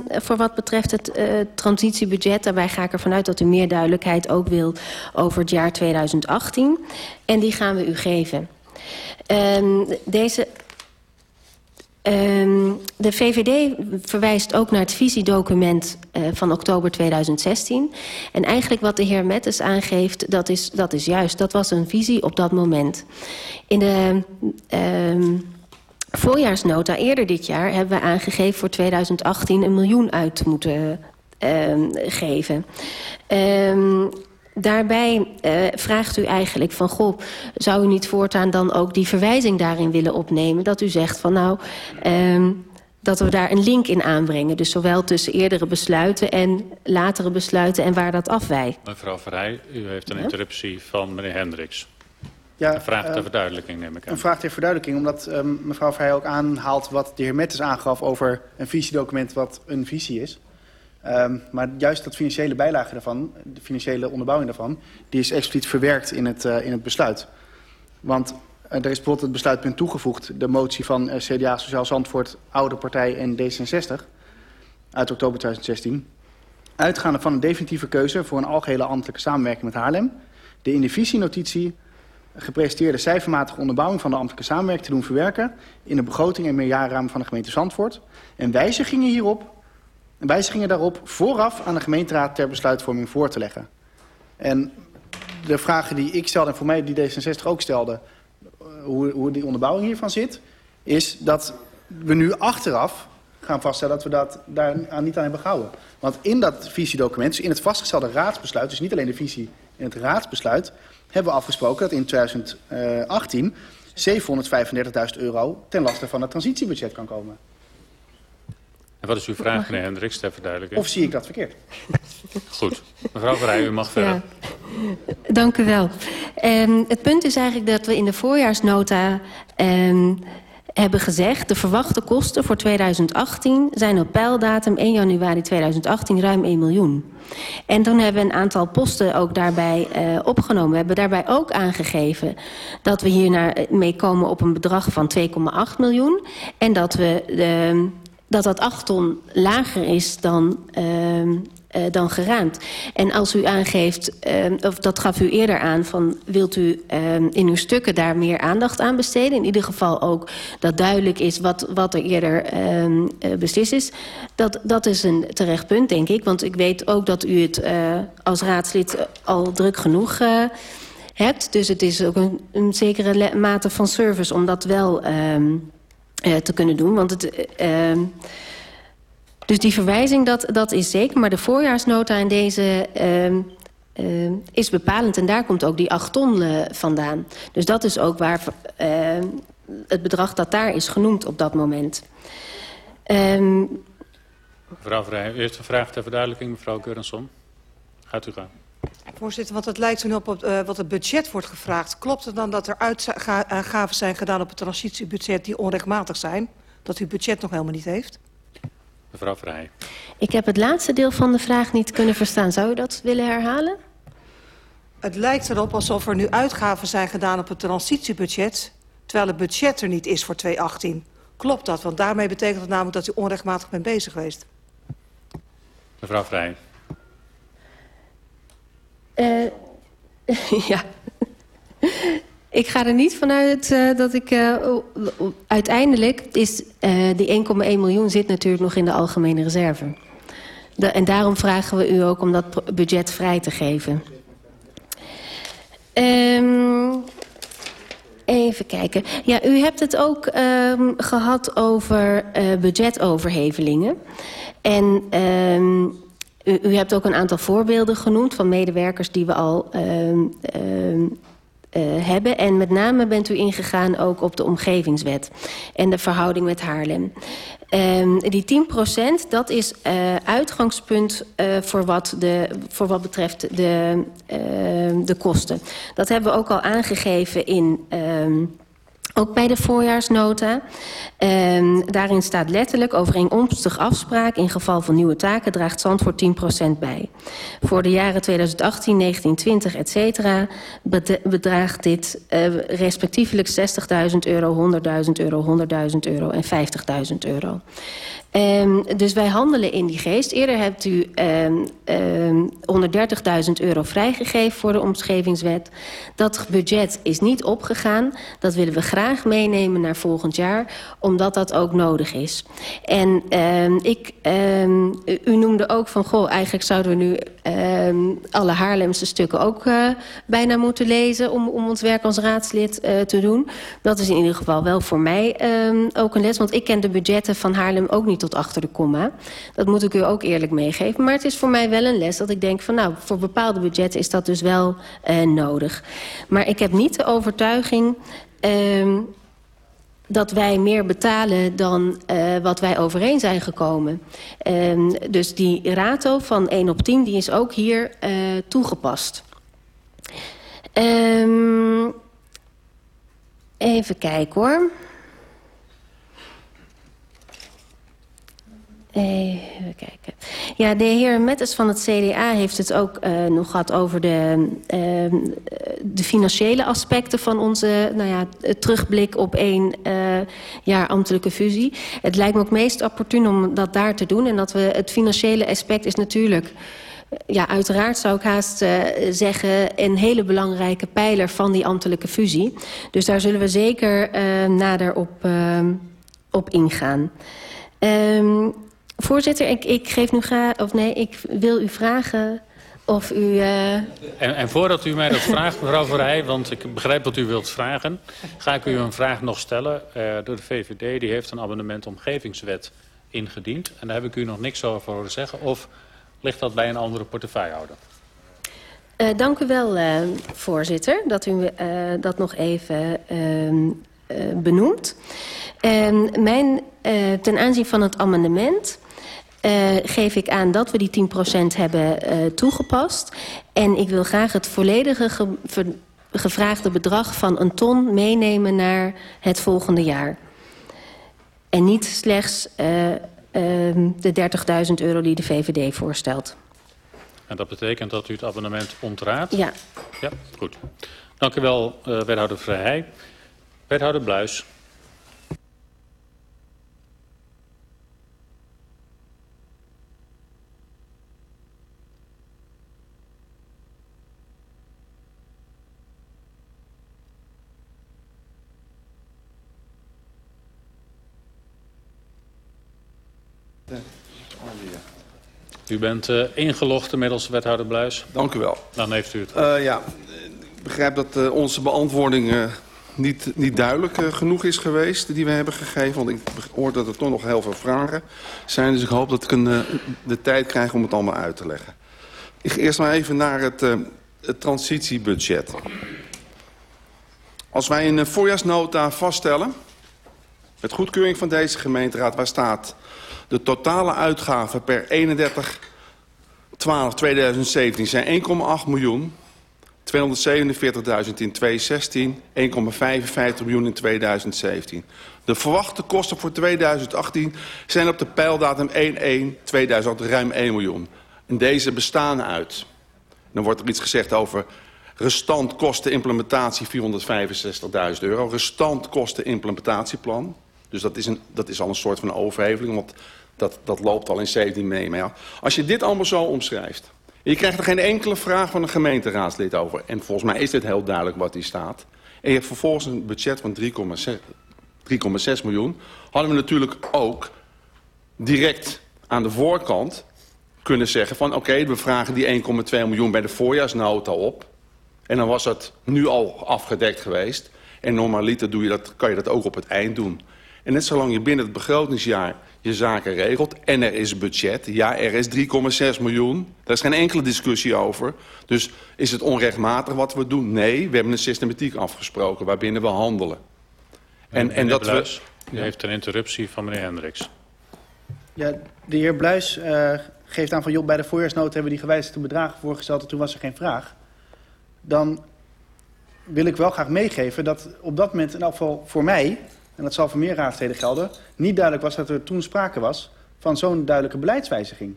voor wat betreft het transitiebudget. Daarbij ga ik ervan uit dat u meer duidelijkheid ook wil over het jaar 2018. En die gaan we u geven. Deze Um, de VVD verwijst ook naar het visiedocument uh, van oktober 2016. En eigenlijk wat de heer Mettes aangeeft, dat is, dat is juist. Dat was een visie op dat moment. In de um, voorjaarsnota eerder dit jaar hebben we aangegeven voor 2018 een miljoen uit te moeten um, geven. Um, daarbij uh, vraagt u eigenlijk van... goh, zou u niet voortaan dan ook die verwijzing daarin willen opnemen? Dat u zegt van nou... Um, dat we daar een link in aanbrengen. Dus zowel tussen eerdere besluiten en latere besluiten... en waar dat afwijkt. Mevrouw Verheij, u heeft een ja? interruptie van meneer Hendricks. Ja, een vraag ter uh, verduidelijking neem ik aan. Een vraag ter verduidelijking, omdat um, mevrouw Verheij ook aanhaalt... wat de heer Mettes aangaf over een visiedocument wat een visie is. Um, maar juist dat financiële bijlage daarvan, de financiële onderbouwing daarvan... die is expliciet verwerkt in het, uh, in het besluit. Want uh, er is bijvoorbeeld het besluitpunt toegevoegd... de motie van uh, CDA, Sociaal Zandvoort, Oude Partij en D66... uit oktober 2016. Uitgaande van een definitieve keuze voor een algehele ambtelijke samenwerking met Haarlem... de in de visienotitie gepresenteerde cijfermatige onderbouwing van de ambtelijke samenwerking te doen verwerken... in de begroting en meerjarenraam van de gemeente Zandvoort... en wijzigingen hierop wijzigingen daarop vooraf aan de gemeenteraad ter besluitvorming voor te leggen. En de vragen die ik stelde en voor mij die D66 ook stelde... hoe, hoe die onderbouwing hiervan zit... is dat we nu achteraf gaan vaststellen dat we dat daar aan niet aan hebben gehouden. Want in dat visiedocument, dus in het vastgestelde raadsbesluit... dus niet alleen de visie in het raadsbesluit... hebben we afgesproken dat in 2018 735.000 euro ten laste van het transitiebudget kan komen. En wat is uw vraag, meneer Hendricks, ter verduidelijking? Of zie ik dat verkeerd? Goed. Mevrouw Verheij, u mag verder. Ja. Dank u wel. Um, het punt is eigenlijk dat we in de voorjaarsnota... Um, hebben gezegd... de verwachte kosten voor 2018 zijn op pijldatum 1 januari 2018 ruim 1 miljoen. En toen hebben we een aantal posten ook daarbij uh, opgenomen. We hebben daarbij ook aangegeven dat we hier naar, mee komen op een bedrag van 2,8 miljoen. En dat we de, dat dat 8 ton lager is dan, uh, uh, dan geraamd. En als u aangeeft, uh, of dat gaf u eerder aan... van wilt u in uw stukken daar meer aandacht aan besteden? In ieder geval ook dat duidelijk is wat, wat er eerder beslist is. Dat, dat is een terecht punt, denk ik. Want ik weet ook dat u het als raadslid al druk genoeg hebt. Dus het is ook een, een zekere mate van service om dat wel... te kunnen doen. Want het, uh, dus die verwijzing, dat, dat is zeker. Maar de voorjaarsnota in deze uh, is bepalend. En daar komt ook die 8 ton uh, vandaan. Dus dat is ook waar het bedrag dat daar is genoemd op dat moment. mevrouw Vrij, een vraag ter verduidelijking, mevrouw Keurenson. Gaat u gaan. Voorzitter, want het lijkt toen op, op uh, wat het budget wordt gevraagd. Klopt het dan dat er uitgaven zijn gedaan op het transitiebudget die onrechtmatig zijn? Dat u budget nog helemaal niet heeft? Mevrouw Vrij. Ik heb het laatste deel van de vraag niet kunnen verstaan. Zou u dat willen herhalen? Het lijkt erop alsof er nu uitgaven zijn gedaan op het transitiebudget... terwijl het budget er niet is voor 2018. Klopt dat? Want daarmee betekent het namelijk dat u onrechtmatig bent bezig geweest. Mevrouw Vrij. Uh, ja. ik ga er niet vanuit uh, dat ik... Uh, uiteindelijk is die 1,1 miljoen zit natuurlijk nog in de algemene reserve. En daarom vragen we u ook om dat budget vrij te geven. Um, even kijken. Ja, u hebt het ook um, gehad over budgetoverhevelingen. En... Um, U, u hebt ook een aantal voorbeelden genoemd van medewerkers die we al uh, uh, uh, hebben. En met name bent u ingegaan ook op de omgevingswet en de verhouding met Haarlem. Um, die 10% dat is uh, uitgangspunt uh, voor, wat de, voor wat betreft de, de kosten. Dat hebben we ook al aangegeven in... Ook bij de voorjaarsnota. Um, daarin staat letterlijk overeenkomstig afspraak... in geval van nieuwe taken draagt Zandvoort 10% bij. Voor de jaren 2018, 19, 20, et cetera... bedraagt dit uh, respectievelijk 60.000 euro, 100.000 euro, 100.000 euro en 50.000 euro. Um, dus wij handelen in die geest. Eerder hebt u um, um, 130.000 euro vrijgegeven voor de omgevingswet. Dat budget is niet opgegaan. Dat willen we graag meenemen naar volgend jaar, omdat dat ook nodig is. En ik, u noemde ook van, goh, eigenlijk zouden we nu alle Haarlemse stukken ook uh, bijna moeten lezen om, om ons werk als raadslid uh, te doen. Dat is in ieder geval wel voor mij ook een les, want ik ken de budgetten van Haarlem ook niet tot achter de komma. Dat moet ik u ook eerlijk meegeven. Maar het is voor mij wel een les dat ik denk van nou, voor bepaalde budgetten is dat dus wel uh, nodig. Maar ik heb niet de overtuiging uh, dat wij meer betalen dan uh, wat wij overeen zijn gekomen. Uh, dus die rato van 1 op 10 die is ook hier uh, toegepast. Um, even kijken hoor. Even kijken. Ja, de heer Mettes van het CDA heeft het ook uh, nog gehad over de, uh, de financiële aspecten van onze nou ja, terugblik op één uh, jaar ambtelijke fusie. Het lijkt me ook meest opportun om dat daar te doen. En dat we het financiële aspect is natuurlijk ja, uiteraard zou ik haast zeggen... een hele belangrijke pijler van die ambtelijke fusie. Dus daar zullen we zeker nader op, uh, op ingaan. Um, voorzitter, ik, ik geef nu graag... of nee, ik wil u vragen of u... Uh... En, en voordat u mij dat vraagt, mevrouw Verheij... want ik begrijp wat u wilt vragen... ga ik u een vraag nog stellen. Uh, door de VVD die heeft een abonnement omgevingswet ingediend. En daar heb ik u nog niks over horen zeggen. Of ligt dat bij een andere portefeuillehouder? Uh, dank u wel, voorzitter, dat u dat nog even benoemt. mijn, ten aanzien van het amendement geef ik aan dat we die 10% hebben toegepast. En ik wil graag het volledige ge gevraagde bedrag van een ton meenemen naar het volgende jaar. En niet slechts de 30.000 euro die de VVD voorstelt. En dat betekent dat u het abonnement ontraadt? Ja. Ja, goed. Dank u wel, wethouder Vrijheij. Wethouder Bluis. U bent uh, ingelogd inmiddels, wethouder Bluis. Dank u wel. Dan heeft u het. Uh, ja, ik begrijp dat uh, onze beantwoording niet, niet duidelijk genoeg is geweest die we hebben gegeven. Want ik hoor dat er toch nog heel veel vragen zijn. Dus ik hoop dat ik een, de tijd krijg om het allemaal uit te leggen. Ik ga eerst maar even naar het, het transitiebudget. Als wij een voorjaarsnota vaststellen... met goedkeuring van deze gemeenteraad, waar staat de totale uitgaven per 31 12 2017 zijn 1,8 miljoen. 247.000 in 2016, 1,55 miljoen in 2017. De verwachte kosten voor 2018 zijn op de pijldatum 1-1-2000 ruim 1 miljoen. En deze bestaan uit. Dan wordt er iets gezegd over restant kosten implementatie 465.000 euro. Restant kosten implementatieplan. Dus dat is, een, dat is al een soort van overheveling, want dat, dat loopt al in 17 mee. Maar ja, als je dit allemaal zo omschrijft... je krijgt er geen enkele vraag van een gemeenteraadslid over... en volgens mij is dit heel duidelijk wat hier staat... en je hebt vervolgens een budget van 3,6 miljoen... hadden we natuurlijk ook direct aan de voorkant kunnen zeggen van... oké, we vragen die 1,2 miljoen bij de voorjaarsnota op... en dan was dat nu al afgedekt geweest... En normaliter doe je dat, kan je dat ook op het eind doen. En net zolang je binnen het begrotingsjaar je zaken regelt en er is budget. Ja, er is 3,6 miljoen. Daar is geen enkele discussie over. Dus is het onrechtmatig wat we doen? Nee, we hebben een systematiek afgesproken waarbinnen we handelen. En, en dat Bluis, we... U heeft een interruptie van meneer Hendricks. Ja, de heer Bluis uh, geeft aan van... joh, bij de voorjaarsnood hebben we die gewijzigde bedragen voorgesteld... en toen was er geen vraag. Dan wil ik wel graag meegeven dat op dat moment in elk geval voor mij en dat zal voor meer raadsleden gelden... niet duidelijk was dat er toen sprake was van zo'n duidelijke beleidswijziging.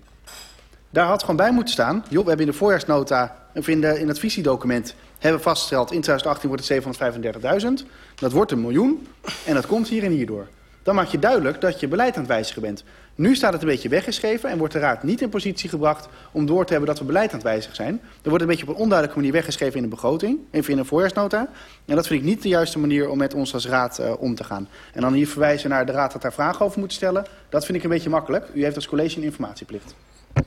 Daar had gewoon bij moeten staan... joh, we hebben in de voorjaarsnota, of in, in het visiedocument... hebben vastgesteld, in 2018 wordt het 735.000. Dat wordt een miljoen en dat komt hier en hierdoor. Dan maak je duidelijk dat je beleid aan het wijzigen bent. Nu staat het een beetje weggeschreven en wordt de Raad niet in positie gebracht om door te hebben dat we beleid aan het wijzigen zijn. Er wordt een beetje op een onduidelijke manier weggeschreven in de begroting, even in een voorjaarsnota. En dat vind ik niet de juiste manier om met ons als Raad uh, om te gaan. En dan hier verwijzen naar de Raad dat daar vragen over moet stellen, dat vind ik een beetje makkelijk. U heeft als college een informatieplicht.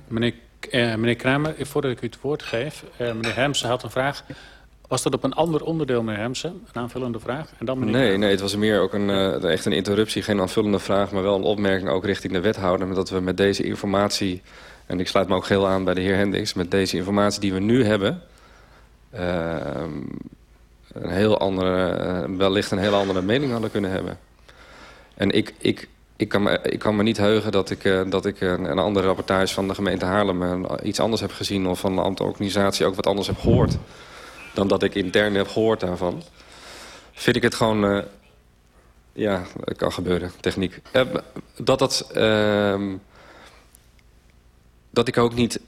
Meneer, eh, meneer Kramer, voordat ik u het woord geef, eh, meneer Hermsen had een vraag. Was dat op een ander onderdeel, meneer Hemsen? Een aanvullende vraag? En dan meneer nee, nee, het was meer ook een, uh, echt een interruptie. Geen aanvullende vraag, maar wel een opmerking ook richting de wethouder. Dat we met deze informatie, en ik sluit me ook heel aan bij de heer Hendricks... met deze informatie die we nu hebben... Uh, een heel andere, uh, wellicht een hele andere mening hadden kunnen hebben. En ik, ik, ik, kan, me, ik kan me niet heugen dat ik, uh, dat ik een, een andere rapportage van de gemeente Haarlem... iets anders heb gezien of van de organisatie ook wat anders heb gehoord dan dat ik intern heb gehoord daarvan. Vind ik het gewoon... Uh, ja, het kan gebeuren, techniek. Uh, dat dat... Uh, dat ik ook niet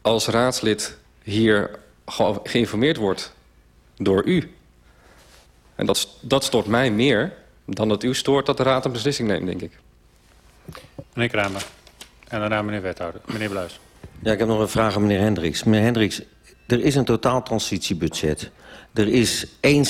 als raadslid hier ge geïnformeerd word door u. En dat, dat stoort mij meer dan dat u stoort dat de raad een beslissing neemt, denk ik. Meneer Kramer. En daarna meneer Wethouder. Meneer Bluis. Ja, ik heb nog een vraag aan meneer Hendricks. Meneer Hendricks, er is een totaal transitiebudget. Er is één.